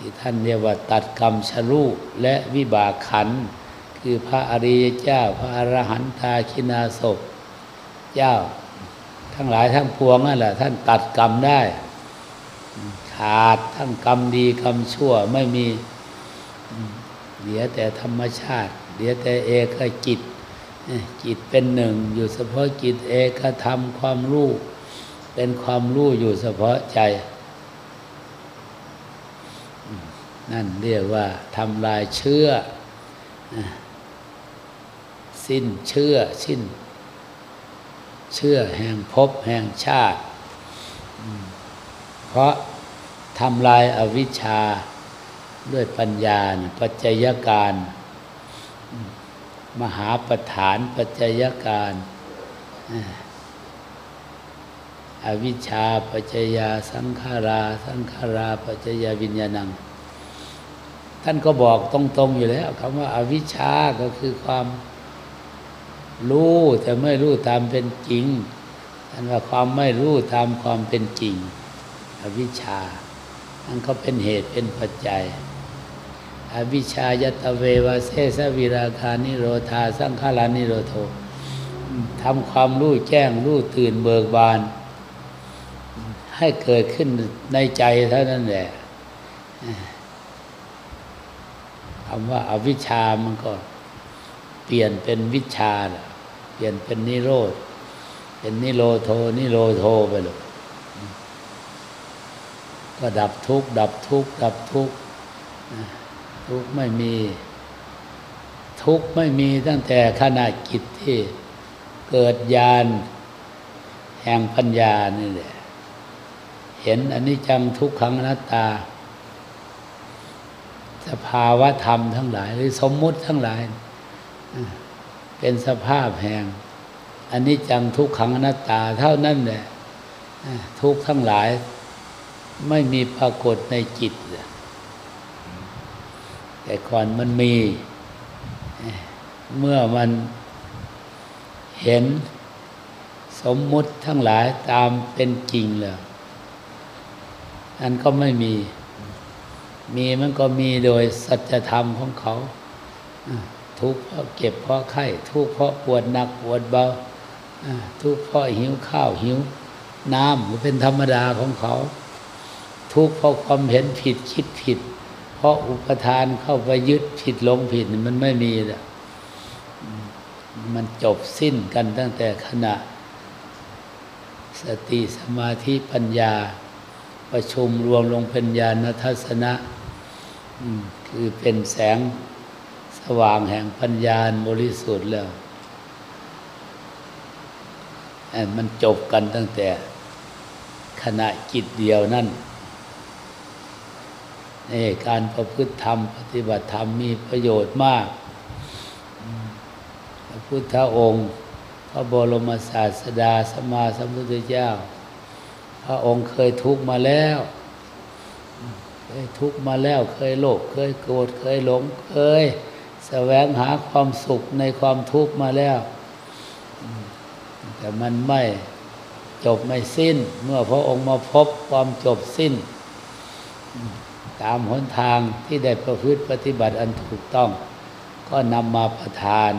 ที่ท่านเรียกว่าตัดกรรมชรูและวิบากขัน คือพระอริยเจ้า พระอรหันตาคินาศพเจ้า ทั้งหลายทั้งปวงนั่นแหละท่านตัดกรรมได้ ขาดทั้งกรรมดีกรรมชั่วไม่มีเหลือแต่ธรรมชาติเหลือแต่เอกจิตจิตเป็นหนึ่งอยู่เฉพาะจิตเอกธรรมความรู้ เป็นความรู้อยู่เฉพาะใจ นั่นเรียกว่าทำลายเชื่อ สิ้นเชื่อ สิ้น เชื่อแห่งภพแห่งชาติ เพราะทำลายอาวิชชาด้วยปัญญาปัจจัยการ มหาประฐานปัจจัยการอวิชชาปัจจยาสังขารา สังขาราปัจจยาวิญญาณัง ท่านก็บอกตรงๆอยู่แล้วคำว่าอาวิชชาก็คือความรู้แต่ไม่รู้ตามเป็นจริงท่านว่าความไม่รู้ตามความเป็นจริง อวิชชานั่นก็เป็นเหตุเป็นปัจจัย อวิชชายตเววาเสสวิราคานิโรธาสังขารานิโรโททำความรู้แจ้งรู้ตื่นเบิกบาน ให้เกิดขึ้นในใจเท่านั้นแหละ คำว่าอาวิชชามันก็เปลี่ยนเป็นวิชาเปลี่ยนเป็นนิโรธ เป็นนิโรโท นิโรโทไปเลยก็ดับทุกข์ดับทุกข์ดับทุกข์ทุกข์ไม่มี ทุกข์ไม่มีตั้งแต่ขณะจิตที่เกิดญาณแห่งปัญญานี่แหละ เห็นอันนี้จังทุกขังอนัตตา สภาวะธรรมทั้งหลาย หรือสมมุติทั้งหลาย เป็นสภาพแห่งอันนี้จังทุกขังอนัตตาเท่านั้นแหละทุกทั้งหลายไม่มีปรากฏในจิต แต่ก่อนมันมี เมื่อมันเห็นสมมุติทั้งหลายตามเป็นจริงแล้วอันก็ไม่มี มีมันก็มีโดยสัจธรรมของเขา ทุกข์เพราะเก็บเพราะไข้ ทุกข์เพราะปวดหนักปวดเบา ทุกข์เพราะหิวข้าวหิว น้ำมันเป็นธรรมดาของเขา ทุกข์เพราะความเห็นผิดคิดผิด เพราะอุปทานเข้าไปยึดผิดลงผิดมันไม่มีล้วมันจบสิ้นกันตั้งแต่ขณะ สติสมาธิปัญญาประชุมรวมลงเป็นญาณทัศนะ คือเป็นแสงสว่างแห่งปัญญาบริสุทธิ์แล้ว มันจบกันตั้งแต่ขณะจิตเดียวนั่นนี่การประพฤติธรรม ปฏิบัติธรรมมีประโยชน์มาก พระพุทธองค์ พระบรมศาสดาสมมาสัมพุทธเจ้า พระองค์เคยทุกข์มาแล้ว ยทุกข์มาแล้วเคยโลภเคยโกรธเคยหลงเคยแสวงหาความสุขในความทุกข์มาแล้ว แต่มันไม่จบไม่สิ้น เมื่อพระองค์มาพบความจบสิ้น ตามหนทางที่ได้ประพฤติปฏิบัติอันถูกต้อง ก็นำมาประทาน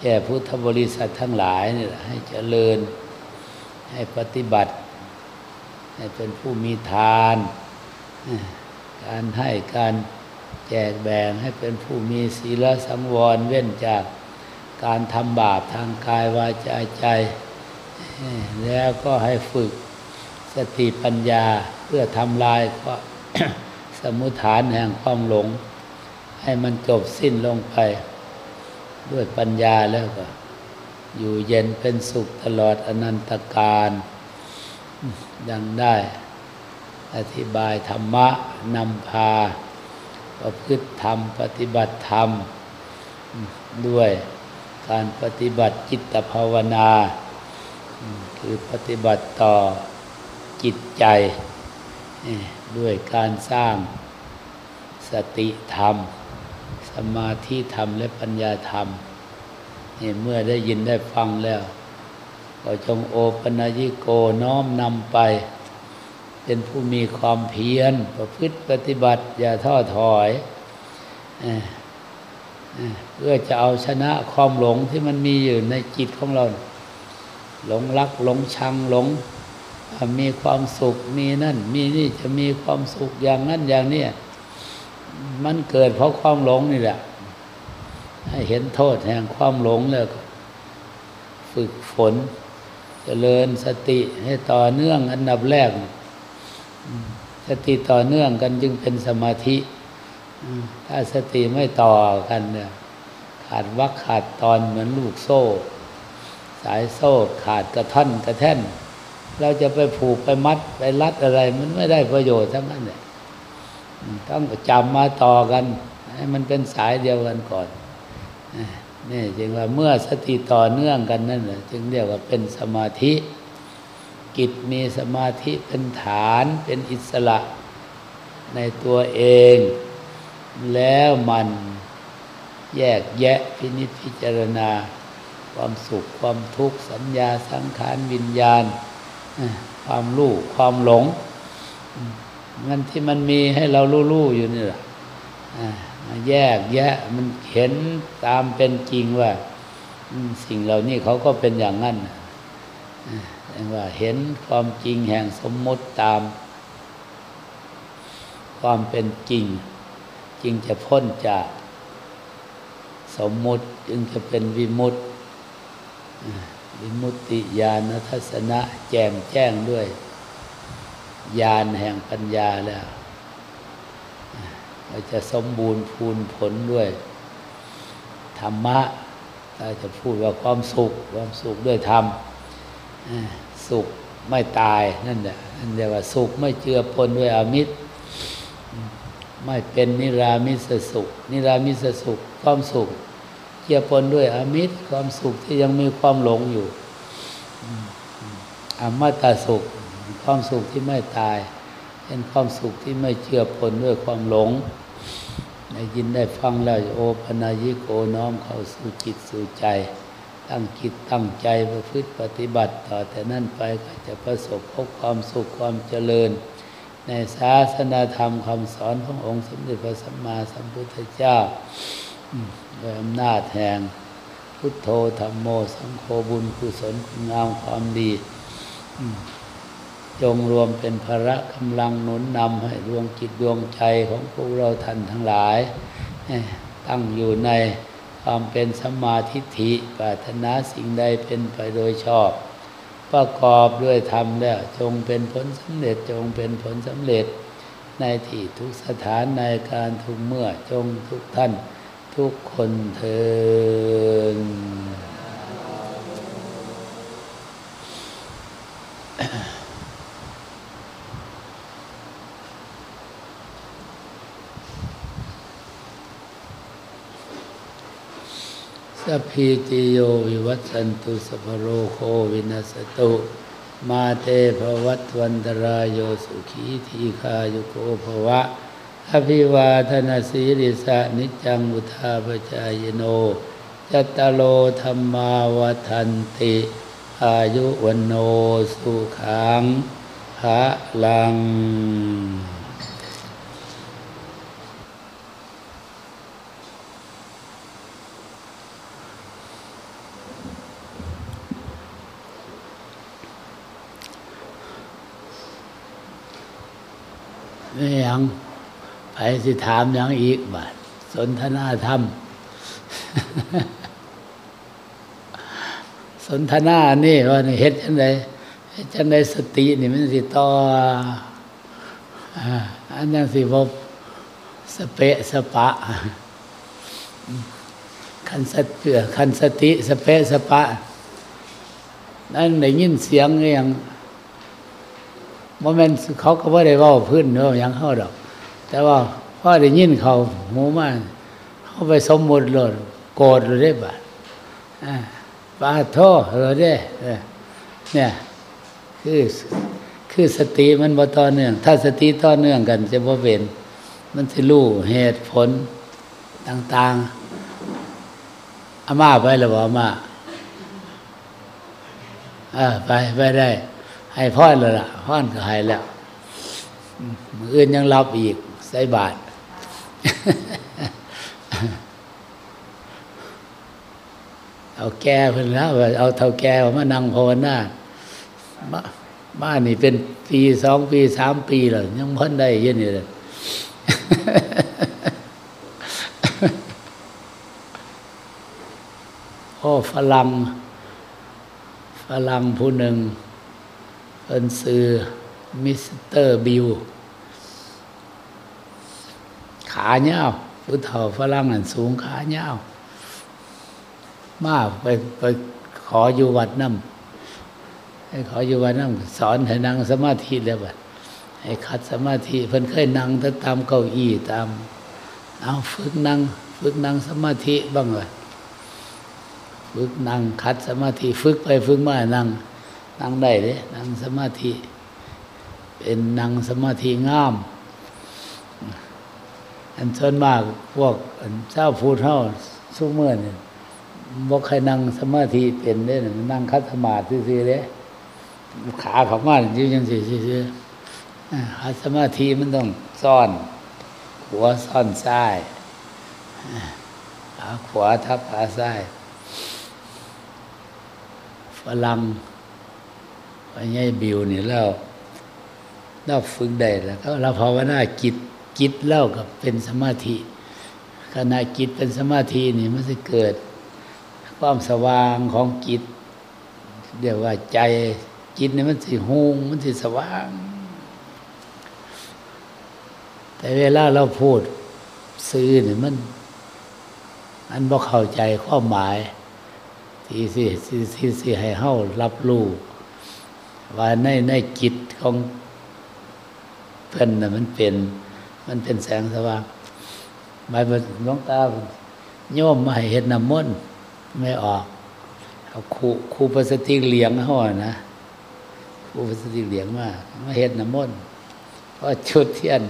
แก่พุทธบริษัททั้งหลายนี่ให้เจริญให้ปฏิบัติ ให้เป็นผู้มีทาน การให้การแจกแบ่งให้เป็นผู้มีศีลสังวรเว้นจากการทำบาปทางกายวาจาใจ แล้วก็ให้ฝึกสติปัญญาเพื่อทำลายก็สมุฐานแห่งความหลง ให้มันจบสิ้นลงไป ด้วยปัญญาแล้วก็ อยู่เย็นเป็นสุขตลอดอนันตการ ดังได้ อธิบายธรรมะนำพาประพฤติธรรม ปฏิบัติธรรม ด้วยการปฏิบัติจิตภาวนา คือปฏิบัติต่อจิตใจ ด้วยการสร้างสติธรรม สมาธิธรรมและปัญญาธรรมเมื่อได้ยินได้ฟังแล้ว ก็จงโอปนญิโกน้อมนำไป เป็นผู้มีความเพียร ประพฤติปฏิบัติ อย่าท้อถอย เพื่อจะเอาชนะความหลงที่มันมีอยู่ในจิตของเรา หลงรักหลงชังหลงมีความสุขมีนั่น มีนี่จะมีความสุขอย่างนั้นอย่างนี้มันเกิดเพราะความหลงนี่แหละให้เห็นโทษแห่งความหลงแล้วฝึกฝนเจริญสติให้ต่อเนื่องอันดับแรก สติต่อเนื่องกันจึงเป็นสมาธิ ถ้าสติไม่ต่อกันเนี่ยขาดวักขาดตอนเหมือนลูกโซ่ สายโซ่ขาดกระท่อนกระแท่น เราจะไปผูกไปมัดไปรัดอะไร มันไม่ได้ประโยชน์ทั้งนั้นเลยต้องจำมาต่อกัน ให้มันเป็นสายเดียวกันก่อนนี่จึงว่าเมื่อสติต่อเนื่องกันนั่นแหละจึงเรียกว่าเป็นสมาธิ กิจมีสมาธิเป็นฐานเป็นอิสระในตัวเอง แล้วมันแยกแยะพินิจพิจารณา ความสุขความทุกข์สัญญาสังขารวิญญาณ ความรู้ความหลงมันที่มันมีให้เรารู้ๆอยู่นี่แหละแยกแยะมันเห็นตามเป็นจริงว่า สิ่งเหล่านี้เขาก็เป็นอย่างนั้น ว่าเห็นความจริงแห่งสมมติตาม ความเป็นจริงจึงจะพ้นจากสมมุติจึงจะเป็นวิมุตติวิมุตติญาณทัศนะแจ่มแจ้งด้วยญาณแห่งปัญญาแล้วเราจะสมบูรณ์พูนผลด้วย ธรรมะเราจะพูดว่าความสุข ความสุขด้วยธรรม สุขไม่ตายนั่นแหละนั่นเรียกว่าสุขไม่เจือปนด้วยอมิตร ไม่เป็นนิรามิสสุข นิรามิสสุขความสุขเจือปนด้วยอมิตร ความสุขที่ยังมีความหลงอยู่อมตะสุข ความสุขที่ไม่ตาย เป็นความสุขที่ไม่เจือปนด้วยความหลงได้ยินได้ฟังแล้วโอปนายิโกน้อมเข้าสู่จิตสู่ใจ ตั้งคิดตั้งใจประพฤติปฏิบัติต่อแต่นั่นไปก็จะประสบพบความสุขความเจริญ ในศาสนาธรรมคำสอนขององค์สมเด็จพระสัมมาสัมพุทธเจ้าด้วยอำนาจแห่งพุทโธธรรมโม สังโฆบุญกุศลคุณงามความดีจงรวมเป็นภาระกำลังหนุนนำให้ดวงจิตดวงใจของพวกเราท่านทั้งหลาย ตั้งอยู่ใน ความเป็นสมาธิิปรารถนาสิ่งใดเป็นไปโดยชอบ ประกอบด้วยธรรมแล้วจงเป็นผลสำเร็จจงเป็นผลสำเร็จ ในที่ทุกสถานในการทุกเมื่อจงทุกท่านทุกคนเทิน สัพพิติโยวิวัตสันตุสัพโรโควินัสตุ มาเตภวัตวันตรายโยสุขีทีคายุโกภวะ อภิวาทนาสีริสะนิจังบุทาปจายโนจัตตโลธรรมาวทันติ อายุวันโนสุขังภะลัง นี่ยังไปสิถามยังอีกบาสนทนาธรรม สนทนานี่ว่าเฮ็ดจังไดเฮ็ดจังไดสตินี่มันสิต่ออันยังสิบสเปะสปะคันสติคันสติ สเปะสปะ นั่นได้ยินเสียงอย่าง โมเมนเขาก็ว่าได้ว่าพื้นเนาะยังเข้าดอก แต่ว่าพ่อได้ยินเขาหูมาเขาไปสมมุติเลยโกรธเลยได้บ่ปาโทษเลยได้เนี่ยคือคือสติมันบ่ต่อเนื่อง ถ้าสติต่อเนื่องกันจะบ่เป็นมันสิรู้เหตุผลต่าง ๆอามาไปหรือเปล่าอามาอ่าไปไปได้ ให้พ่อเลยล่ะพ่อนก็ให้แล้วมืออื่นยังรับอีกใส่บาทเอาแก่เพิ่นแล้วเอาเท่าแก่มานั่งภาวนาบ้านนี่เป็นปีสองปีสามปีแล้วยังพ้นได้ยันนี่เลยโอ้ฝรั่งฝรั่งผู้หนึ่ง เป็นซื่อมิสเตอร์บิว ขาเนี้ยผู้เฒ่าฝรั่งนั่นสูงขาเนี้ยมาไปไปขออยู่วัดน้ำให้ขออยู่วัดน้ำสอนให้นั่งสมาธิแล้วบัดให้คัดสมาธิเพิ่นเคยนั่งตามเก้าอี้ตามเอาฝึกนั่งฝึกนั่งสมาธิบ้างเลยฝึกนั่งคัดสมาธิฝึกไปฝึกมานั่ง นั่งได้เลยนั่งสมาธิ เป็นนั่งสมาธิงาม อันส่วนมากพวกเจ้าพูดเท่าสุเมื่อเนี่ยบอกใครนั่งสมาธิเป็นได้นั่งคัดสมาธิซื่อเลยขาเขามาจริงยังสิซื่อคัดสมาธิมันต้องซ่อน หัวซ่อนซ้ายขาขวาทับขาซ้ายฝรั่ง ไอ้ไงบิวนี่แล้วเราฝึกได้แล้วก็เราภาวนาจิตจิตเล่ากับเป็นสมาธิขณะจิตเป็นสมาธินี่มันจะเกิด ความสว่างของจิตเรียกว่าใจจิตนี่มันสิหงมันสิสว่าง แต่เวลาเราพูดซื้อเนี่ยมันอันบ่เข้าใจความหมายที่สิที่ที่สิให้เฮารับรู้ ว่าในในจิตของเพิ่นน่ะมันเป็น มันเป็นแสงสว่างหมายว่าหลวงตาโยมมาให้เฮ็ดน้ำมนต์ไม่ออกเอาครูครูพลาสติกเหลียงเฮาอนะครูพลาสติกเหลียงมามาเฮ็ดน้ำมนต์เพราะชุดเทียน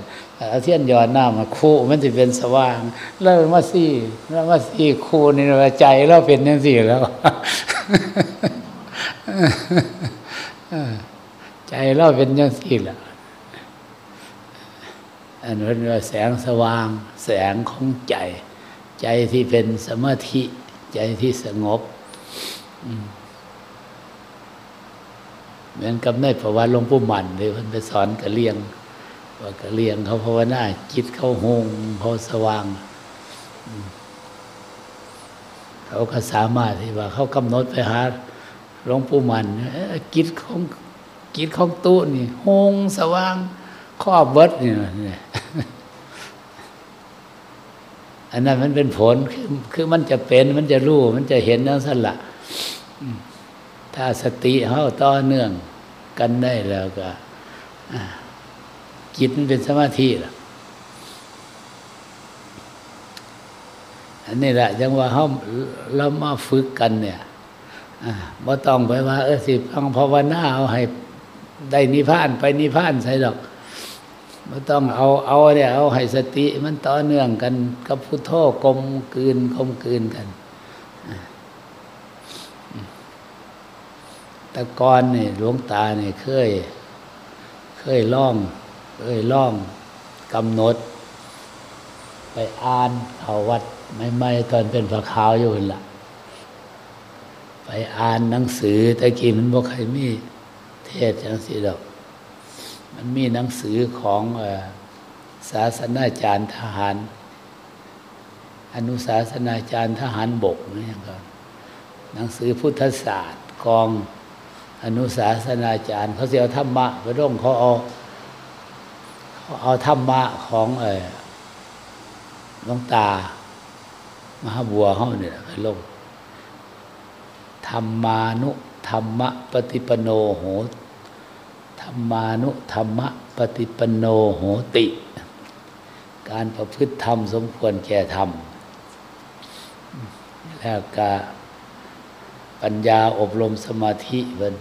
เอาเทียนหยอดน้ำมาคู่มันจะเป็นสว่าง แล้วมาซี่แล้วมาซี่คู่นี่ใจเราเป็นจังซี่แล้ว ใจเราเป็นจังซี่แหละอันนั้นว่าแสงสว่าง แสงของใจ ใจที่เป็นสมาธิ ใจที่สงบเหมือนกับในประวัติหลวงปู่มันเลยเพิ่นไปสอนกะเลียง ว่ากะเลียงเขาภาวนาจิตเขาหงเขาสว่างเขาก็สามารถที่ว่าเขากำหนดไปหา หลวงปู่มันจิตของจิตของตู้นี่หงสว่างข้อเบิดนี่อันนั้นมันเป็นผลคือคือมันจะเป็นมันจะรู้ มันจะเห็นนั่นสันละถ้าสติเข้าต่อเนื่องกันได้แล้วก็จิตมันเป็นสมาธิล่ะอันนี้แหละจังว่าเขาเรามาฝึกกันเนี่ย บ่ต้องไปว่า เออสิพังภาวนาเอาให้ได้นิพพานไปนิพพานใช่ดอกไม่ต้องเอาเอาเนี่ยเอาให้สติ มันต่อเนื่องกัน กับพุทโธกลมกลืนกลมกลืนกันแต่ก่อนเนี่ยหลวงตาเนี่ยเคย เคยล่อง เคยล่องกำหนด ไปอ่านเอาวัดไม่ๆตอนเป็นพระขาวอยู่นละ ไปอ่านหนังสือตะกี้มันบอกใครมีเทศจังสีดอก มันมีหนังสือของศาสนาจารย์ทหาร อนุศาสนาจารย์ทหารบกนี่ครับหนังสือพุทธศาสตร์กองอนุศาสนาจารย์ เขาเสียธรรมะไปร่งเขาเอาเขาเอาธรรมะของเออลวงตามหาบัวเขาเนี่ยไปลง ธรรมานุธรรมะปฏิปโนโหธรรมานุธรรมะปฏิปโนโหติ การประพฤติธรรมสมควรแก่ธรรม แล้วก็ปัญญาอบรมสมาธิเพิ่น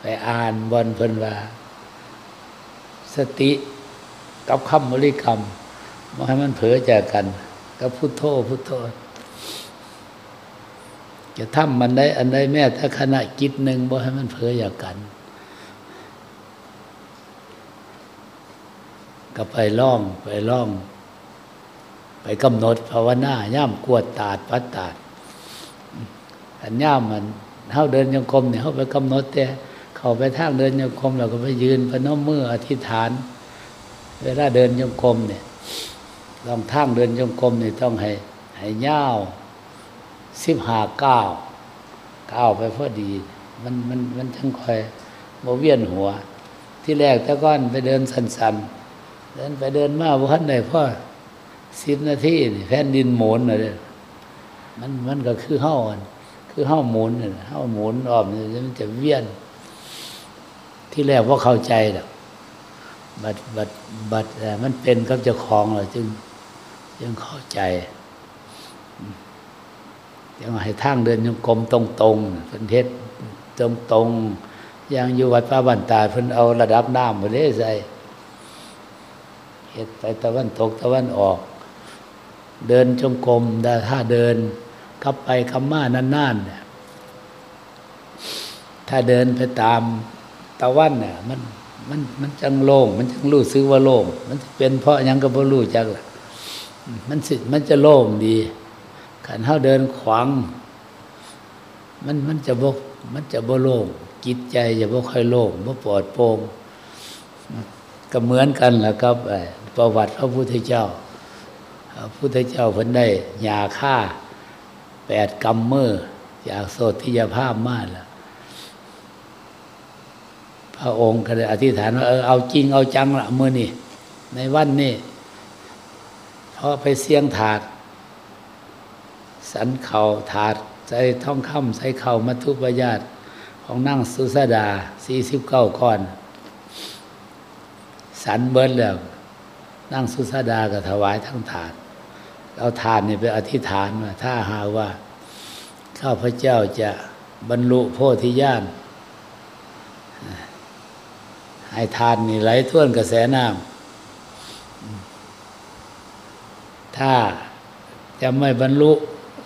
ไปอ่านบนเพิ่นว่า สติกับคำบริกรรมมาให้มันเผลอจากกัน กับพุทโธพุทโธ จะทำมันได้อันใดแม้ถ้าขณะจิตหนึ่งบ่ให้มันเผลอจากกันก็ไปล่องไปล่อง ไปกำหนดภาวนาย่ามกวดตาดปัดตาดอันย่ามมันเท่าเดินยังกรมเนี่ยเขาไปกำหนดแต่เขาไปทางเดินยังกรมเราก็ไปยืนพนมมืออธิษฐาน เวลาเดินยังกรมเนี่ยลองทางเดินยังกรมเนี่ยต้องให้ให้ย่าว สิบหาเก้าเก้าไปพอดี มันมันมันทั้งคอยโมเวียนหัว ที่แรกตะก้อนไปเดินสันๆเดินไปเดินมาพันใดพ่อสิบนาทีแผ่นดินหมุนเลยมันมันก็คือเฮ้าคือเฮ้าหมุนเฮ้าหมุนออมมันจะเวียน ที่แรกว่าเข้าใจหรอกบัดบัดบัดมันเป็นกับเจ้าของเราจึงยังเข้าใจ ยังให้ทางเดินยงกลมตรงตรงเพิ่นเทศตรงตรงยังอยู่วัดป้าบันตาเพิ่นเอาระดับน้ำมาได้ใส่เหตุไปตะวันตกตะวันออก เดินจงกรมแต่ถ้าเดินขับไปคำมานานๆเนี่ยถ้าเดินไปตามตะวันเนี่ยมันมันมันจังโล่ง มันจังรู้ซึ้งว่าโล่ง มันเป็นเพราะยังก็บ่รู้จักล่ะมันสิมันจะโล่งดี ขันเท้าเดินขวางมันมันจะบกมันจะบ่โล่งจิตใจจะบ่ค่อยโล่งบ่ปลอดโปร่งก็เหมือนกันแหละครับประวัติพระพุทธเจ้าพระพุทธเจ้าเพิ่นได้ยาฆ่าแปดกำมือจากโสธิยภาพมากแล้วพระองค์ก็เลยอธิษฐานว่าเออเอาจริงเอาจังละมือนี่ในวันนี้เพราะไปเสียงถาด สันเข่าถาดใส่ท่องคำใส่เข่ามัทุปญาตของนั่งสุสดาสี่สิบเก้าก้อน สันเบิร์แล้ว นั่งสุสดาก็ถวายทั้งถาดเอาทานนี่ไปอธิษฐานว่าถ้าหาว่า ข้าพเจ้าจะบรรลุโพธิญาณให้ทานนี่ไหลท่วนกระแสน้ำถ้าจะไม่บรรลุ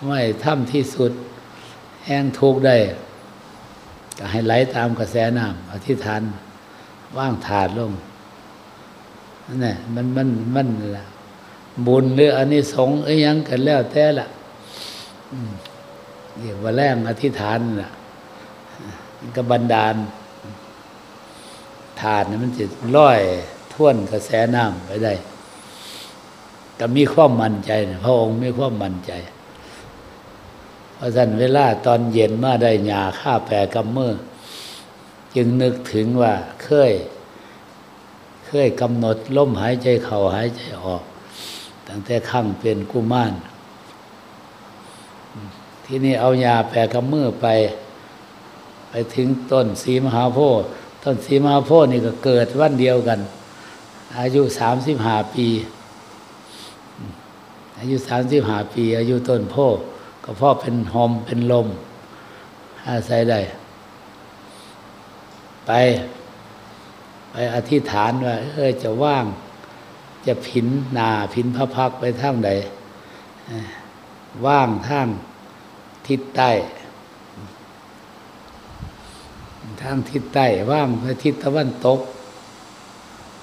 ไม่ทำที่สุด แห้งทุกได้ก็ให้ไหลตามกระแสน้ำอธิษฐานว่างถาดลงนั่นแหละมันมันมันละบุญหรืออันนี้สงเอ้ยยังกันแล้วแต่ละเรียกว่าแรงอธิษฐานล่ะก็บันดาลทานมันจะร้อยท่วนกระแสน้ำไปได้ก็มีความมั่นใจนะพระองค์มีความมั่นใจ ราะฉะนั้นเวลาตอนเย็นมาได้หยาข้าแปรกำมือ จึงนึกถึงว่าเคย เคยกำหนดลมหายใจเข้าหายใจออก ตั้งแต่ขั้งเป็นกุมารที่นี่เอายาแปรกำมือไป ไปถึงต้นสีมหาโพธิ์ต้นสีมหาโพธิ์นี่ก็เกิดวันเดียวกัน อายุสามสิบห้าปี อายุสามสิบห้าปี อายุต้นโพธิ์ ก็เพราะเป็นหอมเป็นลมอาศัยได้ ไป ไปอธิษฐานว่า เออจะว่าง จะผินนาผินพระพักไปทางใดว่างทางทิศใต้ทางทิศใต้ว่างไปทิศตะวันตก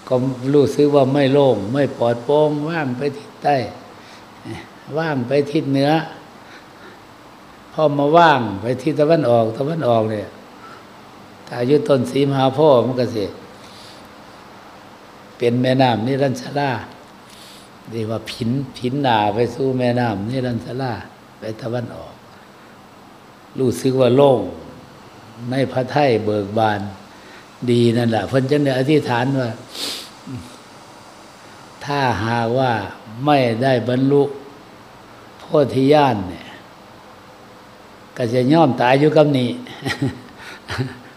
ก็รู้สึกว่าไม่โล่ง ไม่ปลอดโปร่งว่างไปทิศใต้ ว่างไปทิศเหนือ พอมาว่างไปทิศตะวันออก ตะวันออกเนี่ยถ้าอายุต้นสีมหาพ่อมันก็สิเป็นแม่น้ำนิรันชราเรียกว่าผินผินนาไปสู่แม่น้ำนิรันชราไปตะวันออก รู้สึกว่าโล่งในพระไถ่เบิกบาน ดีนั่นแหละเพิ่นจังได้อธิษฐานว่า ถ้าหาว่าไม่ได้บรรลุโพธิญาณเนี่ย ก็จะย่อมตายอยู่กับนี่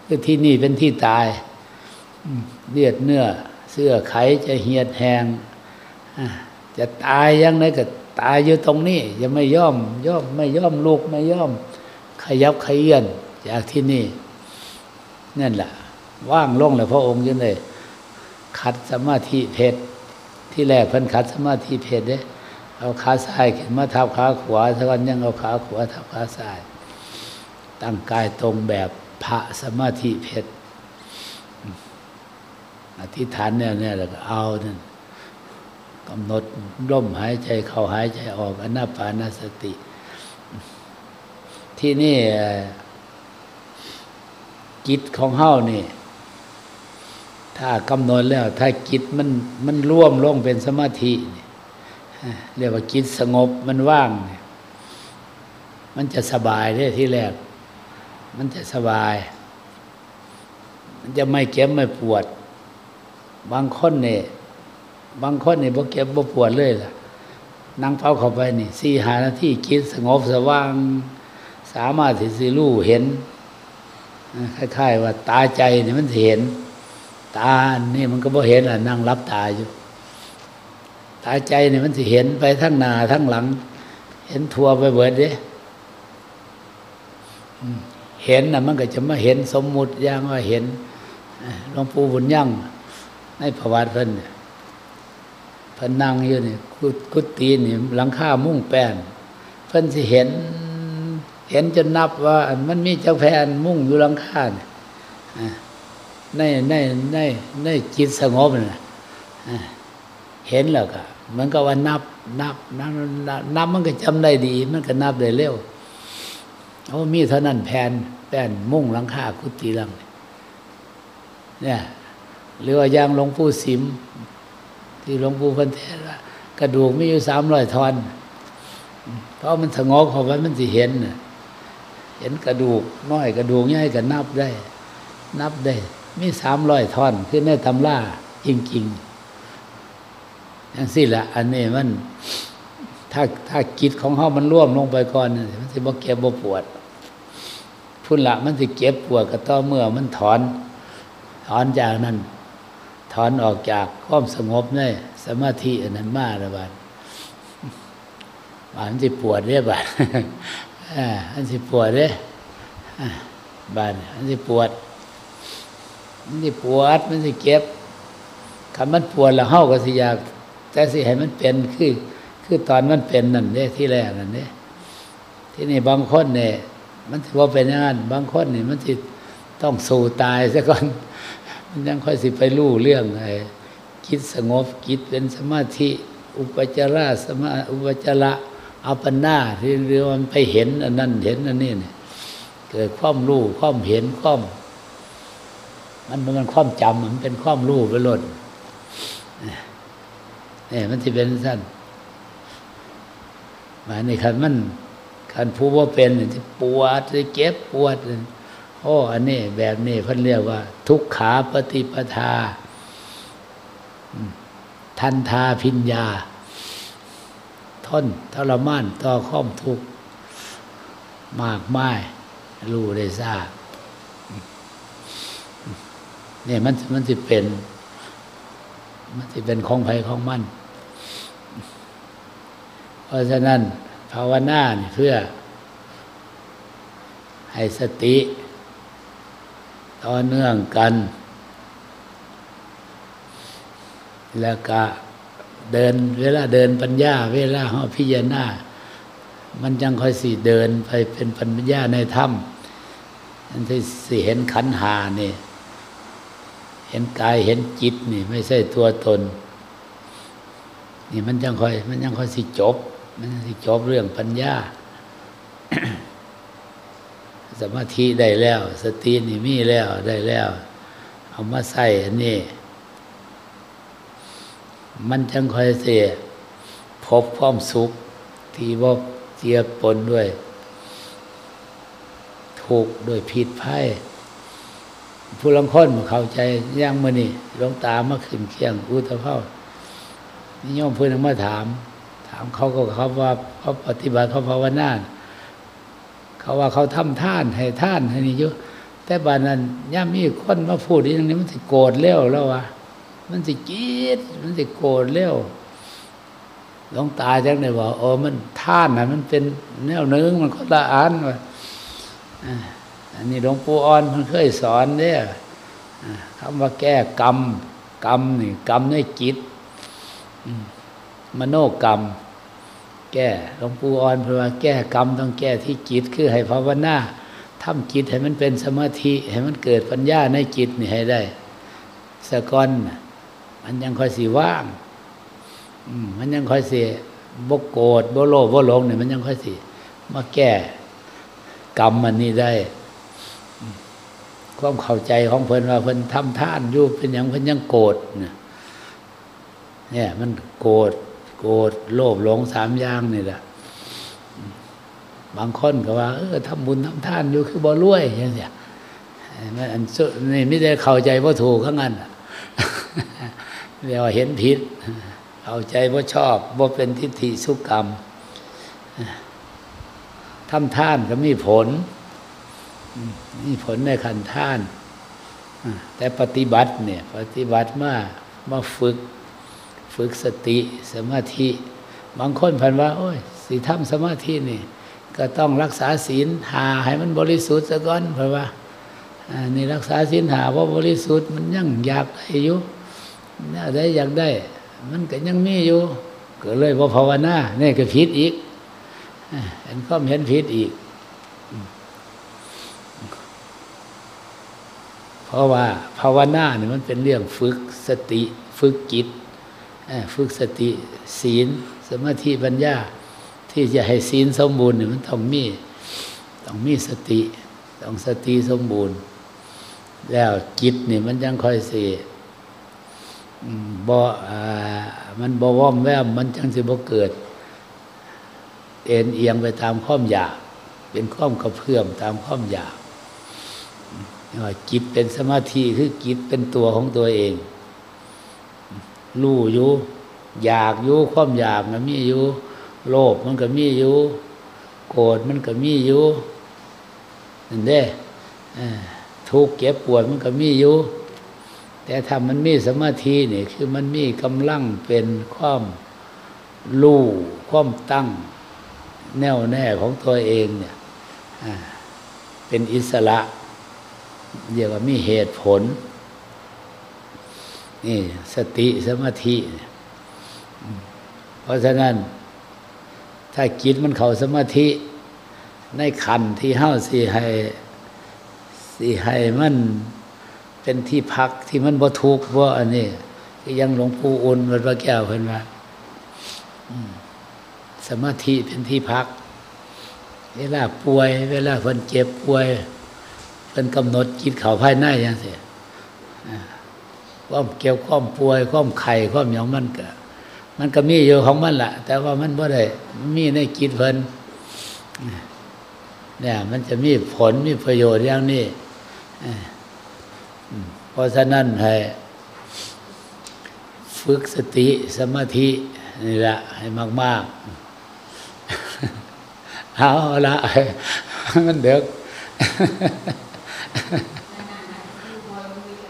คือที่นี่เป็นที่ตายเลือดเนื้อ เสื้อไขจะเหียดแหงจะตายยังไงก็ตายอยู่ตรงนี้จะไม่ย่อมย่อมไม่ย่อมลูกไม่ย่อม ขยับขยื่นจากที่นี่นั่นแหละว่างลงเลยพระองค์ยังเลยขัดสมาธิเพชรที่แรกเพิ่นขัดสมาธิเพชรเด้เอาขาซ้ายขึ้นมาทับขาขวาสักวันยังเอาขาขวาทับขาซ้าย ตั้งกายตรงแบบพระสมาธิเพชรอธิษฐานเนี่ยเนี่ยแล้วก็เอานั่นกำหนดร่มหายใจเข้าหายใจออกอนาปานาสติ ที่นี่จิตของเฮานี่ ถ้ากำหนดแล้ว ถ้าจิตมันมันร่วมลงเป็นสมาธิเรียกว่าจิตสงบมันว่าง มันจะสบายได้ที่แรก มันจะสบาย มันจะไม่เก็บไม่ปวด บางคนเนี่ยบางคนเนี่ยบ่เก็บบ่ปวดเลยล่ะนั่งเฝ้าเข้าไปนี่สี่หานาทีคิดสงบสว่าง สามารถที่สิรู้เห็นคล้ายๆว่าตาใจเนี่ยมันเห็น ตานี่มันก็บ่เห็นอะนั่งรับตาอยู่ ตาใจเนี่ยมันสิเห็นไปทั้งหน้าทั้งหลัง เห็นทัวไปเบิดเด้ เห็นน่ะมันก็จะมาเห็นสมมุติอย่างว่าเห็นหลวงปู่บุญยั่งในประวัติเพิ่นเนี่ยเพิ่นนั่งอยู่นี่กุกุฏินี่หลังคามุ้งแปนเพิ่นสิเห็น เห็นจนนับว่ามันมีเจ้าแผ่นมุ้งอยู่หลังคาเนี่ยในในในในจิตสงบน่ะเห็นแล้วก็มันก็ว่านับนับนับนับมันก็จำได้ดี มันก็นับได้เร็ว โอ้มีเท่านั้นแผ่นแป้นมุ้งหลังคากุฏิลังเนี่ยหรือว่าย่างหลวงปู่สิม ที่หลวงปู่เพันเทศว่ากระดูกมีอยู่สามร้อยทอน เพราะมันสงบเข้าไปมันสิเห็นเห็นกระดูกน้อยกระดูกใหญ่ก็นับได้ นับได้ มีสามร้อยทอนคือในตำราจริงๆอย่างสิละอันนี้มัน ถ้าถ้ากิจของเขามันร่วมลงไปก่อนมันสิบ่เก็บบ่ปวดพุ่นละมันสิเก็บปวดก็ต่อเมื่อมันถอน ถอนจากนั้น ถอนออกจากความสงบเนี่ยสมาธิอันนั้นมาแล้วบาดบาดมันสิปวดเรียบาดอันสิปวดเด้บาดอันสิปวดมันสิปวดมันสิเก็บคำมันปวดแล้วเฮาก็สิอยาก แต่สิให้มันเป็นคือ คือตอนมันเป็นนั่นเด้ที่แรกนั่นเด้ที่นี่บางคนเนี่ยมันถือว่าเป็นอย่างนั้นบางคนนี่มันสิต้องสู้ตายซะก่อน มันยังค่อยสิไปรู้เรื่องไอ้คิดสงบคิดเป็นสมาธิ อุปจาระสมาอุปจาระอัปปนาที่เรียกมันไปเห็นอันนั้นเห็นอันนี้เนี่ยเกิดความรู้ความเห็นความมันมันความจำมันเป็นความรู้ไปหล่นเนี่ยมันที่เป็นสั้น มาในคันมันคันผู้ว่าเป็นที่ปวดที่เก็บปวดโอ้อันนี้แบบนี้เพิ่นเรียกว่า ทุกขาปฏิปทา ทันทาพิญญาทนทรมานต่อข้อมทุกข์มากมายรู้ได้ทราบเนี่ยมันมันจะเป็น มันจะเป็นของไผ่ของมัน เพราะฉะนั้นภาวนาเพื่อ ให้สติ ต่อเนื่องกัน แล้วก็เดินเวลาเดินปัญญา เวลาหอพิจารณามันยังค่อยสิเดินไปเป็นปัญญาในถ้ำนั่นที่สิเห็นขันหานี่ เห็นกายเห็นจิตนี่ ไม่ใช่ตัวตน นี่มันยังค่อย มันยังค่อยสิจบ มันสิจบเรื่องปัญญา สมาธิได้แล้ว สตินี่มีแล้วได้แล้ว เอามาใส่อันนี้ มันจังคอยเสียพบความสุข ที่ว่าเจียปนด้วย ถูกโดยผิดไพ่ผู้ลังค้นมาเข้าใจย่างมือนี่ลงตามาขึ้นเคียงอุตภาพนิยมเพื่อนมาถามามเขาก็เขาว่าเขาปฏิบัติเขาภาวนาเขาว่าเขาทำท่านให้ท่านให้นี่อยู่แต่บานนั้นย่ามีคนมาพูดอย่างนี้มันสิโกรธเร็วแล้ววะมันสิจีดมันสิโกรธเร็วลองตาจังเลยว่าโอ้มันท่านนะมันเป็นแนวนึงมันก็ละอ่านว่าอันนี้หลวงปู่อ่อนมันเคยสอนเนี่ยคำว่าแก้กรรม กรรมนี่กรรมในจิตมโนกรรม แก้หลวงปู่อ่อนเพราะว่าแก้กรรมต้องแก้ที่จิตคือให้ภาวนาทำจิตให้มันเป็นสมาธิให้มันเกิดปัญญาในจิตนี่ให้ได้สะก้อนมันยังคอยสีว่างมันยังคอยสีบกโกรธบโลภบหลงเนี่ยมันยังคอยสีมาแก้กรรมมันนี่ได้ความเข้าใจของเพิ่นว่าเพิ่นทำท่านอยู่เป็นอย่างเพิ่นยังโกรธเนี่ย มันโกรธ โกรธโลภหลงสามอย่างนี่แหละบางคนก็ว่า เออทำบุญทำทานอยู่คือบ่รวยอย่างเงี้ยมันอันนี่ไม่ได้เข้าใจว่าถูกข้างนั้นเรียกว่าเห็นผิดเข้าใจว่าชอบว่าเป็นทิฏฐิสุกรรมทำท่านก็มีผล มีผลในขันท่าน แต่ปฏิบัติเนี่ย ปฏิบัติมามาฝึก ฝึกสติสมาธิ บางคนพันว่า โอ้ยสีทำสมาธินี่ ก็ต้องรักษาศีลหาให้มันบริสุทธิ์ซะก่อนเพราะว่านี่รักษาศีลหาว่าบริสุทธิ์มันยังอยากได้อยู่น่าได้อยากได้ มันก็ยังมีอยู่ก็เลยว่าภาวนาเนี่ยก็ผิดอีกเห็นก็เห็นผิดอีก เพราะว่าภาวนาเนี่ยมันเป็นเรื่องฝึกสติ ฝึกจิต ฝึกสติศีลสมาธิปัญญา ที่จะให้ศีลสมบูรณ์เนี่ยมันต้องมีต้องมีสติ ต้องสติสมบูรณ์ แล้วจิตนี่มันยังค่อยเสียบ่มันบ่ว่อมแวมมันจังสิบ่เกิด เอ็นเอียงไปตามความอยาก เป็นความกระเพื่อมตามความอยากว่าจิตเป็นสมาธิคือจิตเป็นตัวของตัวเอง รู้อยู่ อยากอยู่ความอยากมันมีอยู่ โลภมันก็มีอยู่ โกรธมันก็มีอยู่นั่นเด้เอ่อทุกข์เก็บปวดมันก็มีอยู่ แต่ถ้ามันมีสมาธินี่คือมันมีกำลังเป็นความรู้ความตั้ง แน่วแน่ของตัวเองเนี่ยเป็นอิสระเรียกว่ามีเหตุผล นี่สติสมาธิเพราะฉะนั้น ถ้าจิตมันเข้าสมาธิ ในขันที่เฮ้าสิให้สิให้มันเป็นที่พักที่มันบ่ทุกข์บ่อันนี้ยังหลวงปู่อุ่นวัดพระแก้วเพิ่นว่าสมาธิเป็นที่พัก เวลาป่วย เวลาเพิ่นเจ็บป่วยเพิ่นกำหนดจิตเขาภายในจังซี่อ่า ความเกี่ยวความป่วยความไข้ความหยังมันก็มันก็มีอยู่ของมันแหละแต่ว่ามันบ่ได้มีในจิตเพิ่นเนี่ยมันจะมีผลมีประโยชน์อย่างนี้เพราะฉะนั้นให้ฝึกสติสมาธินี่แหละให้มาก ๆ เอาละมันเด็ก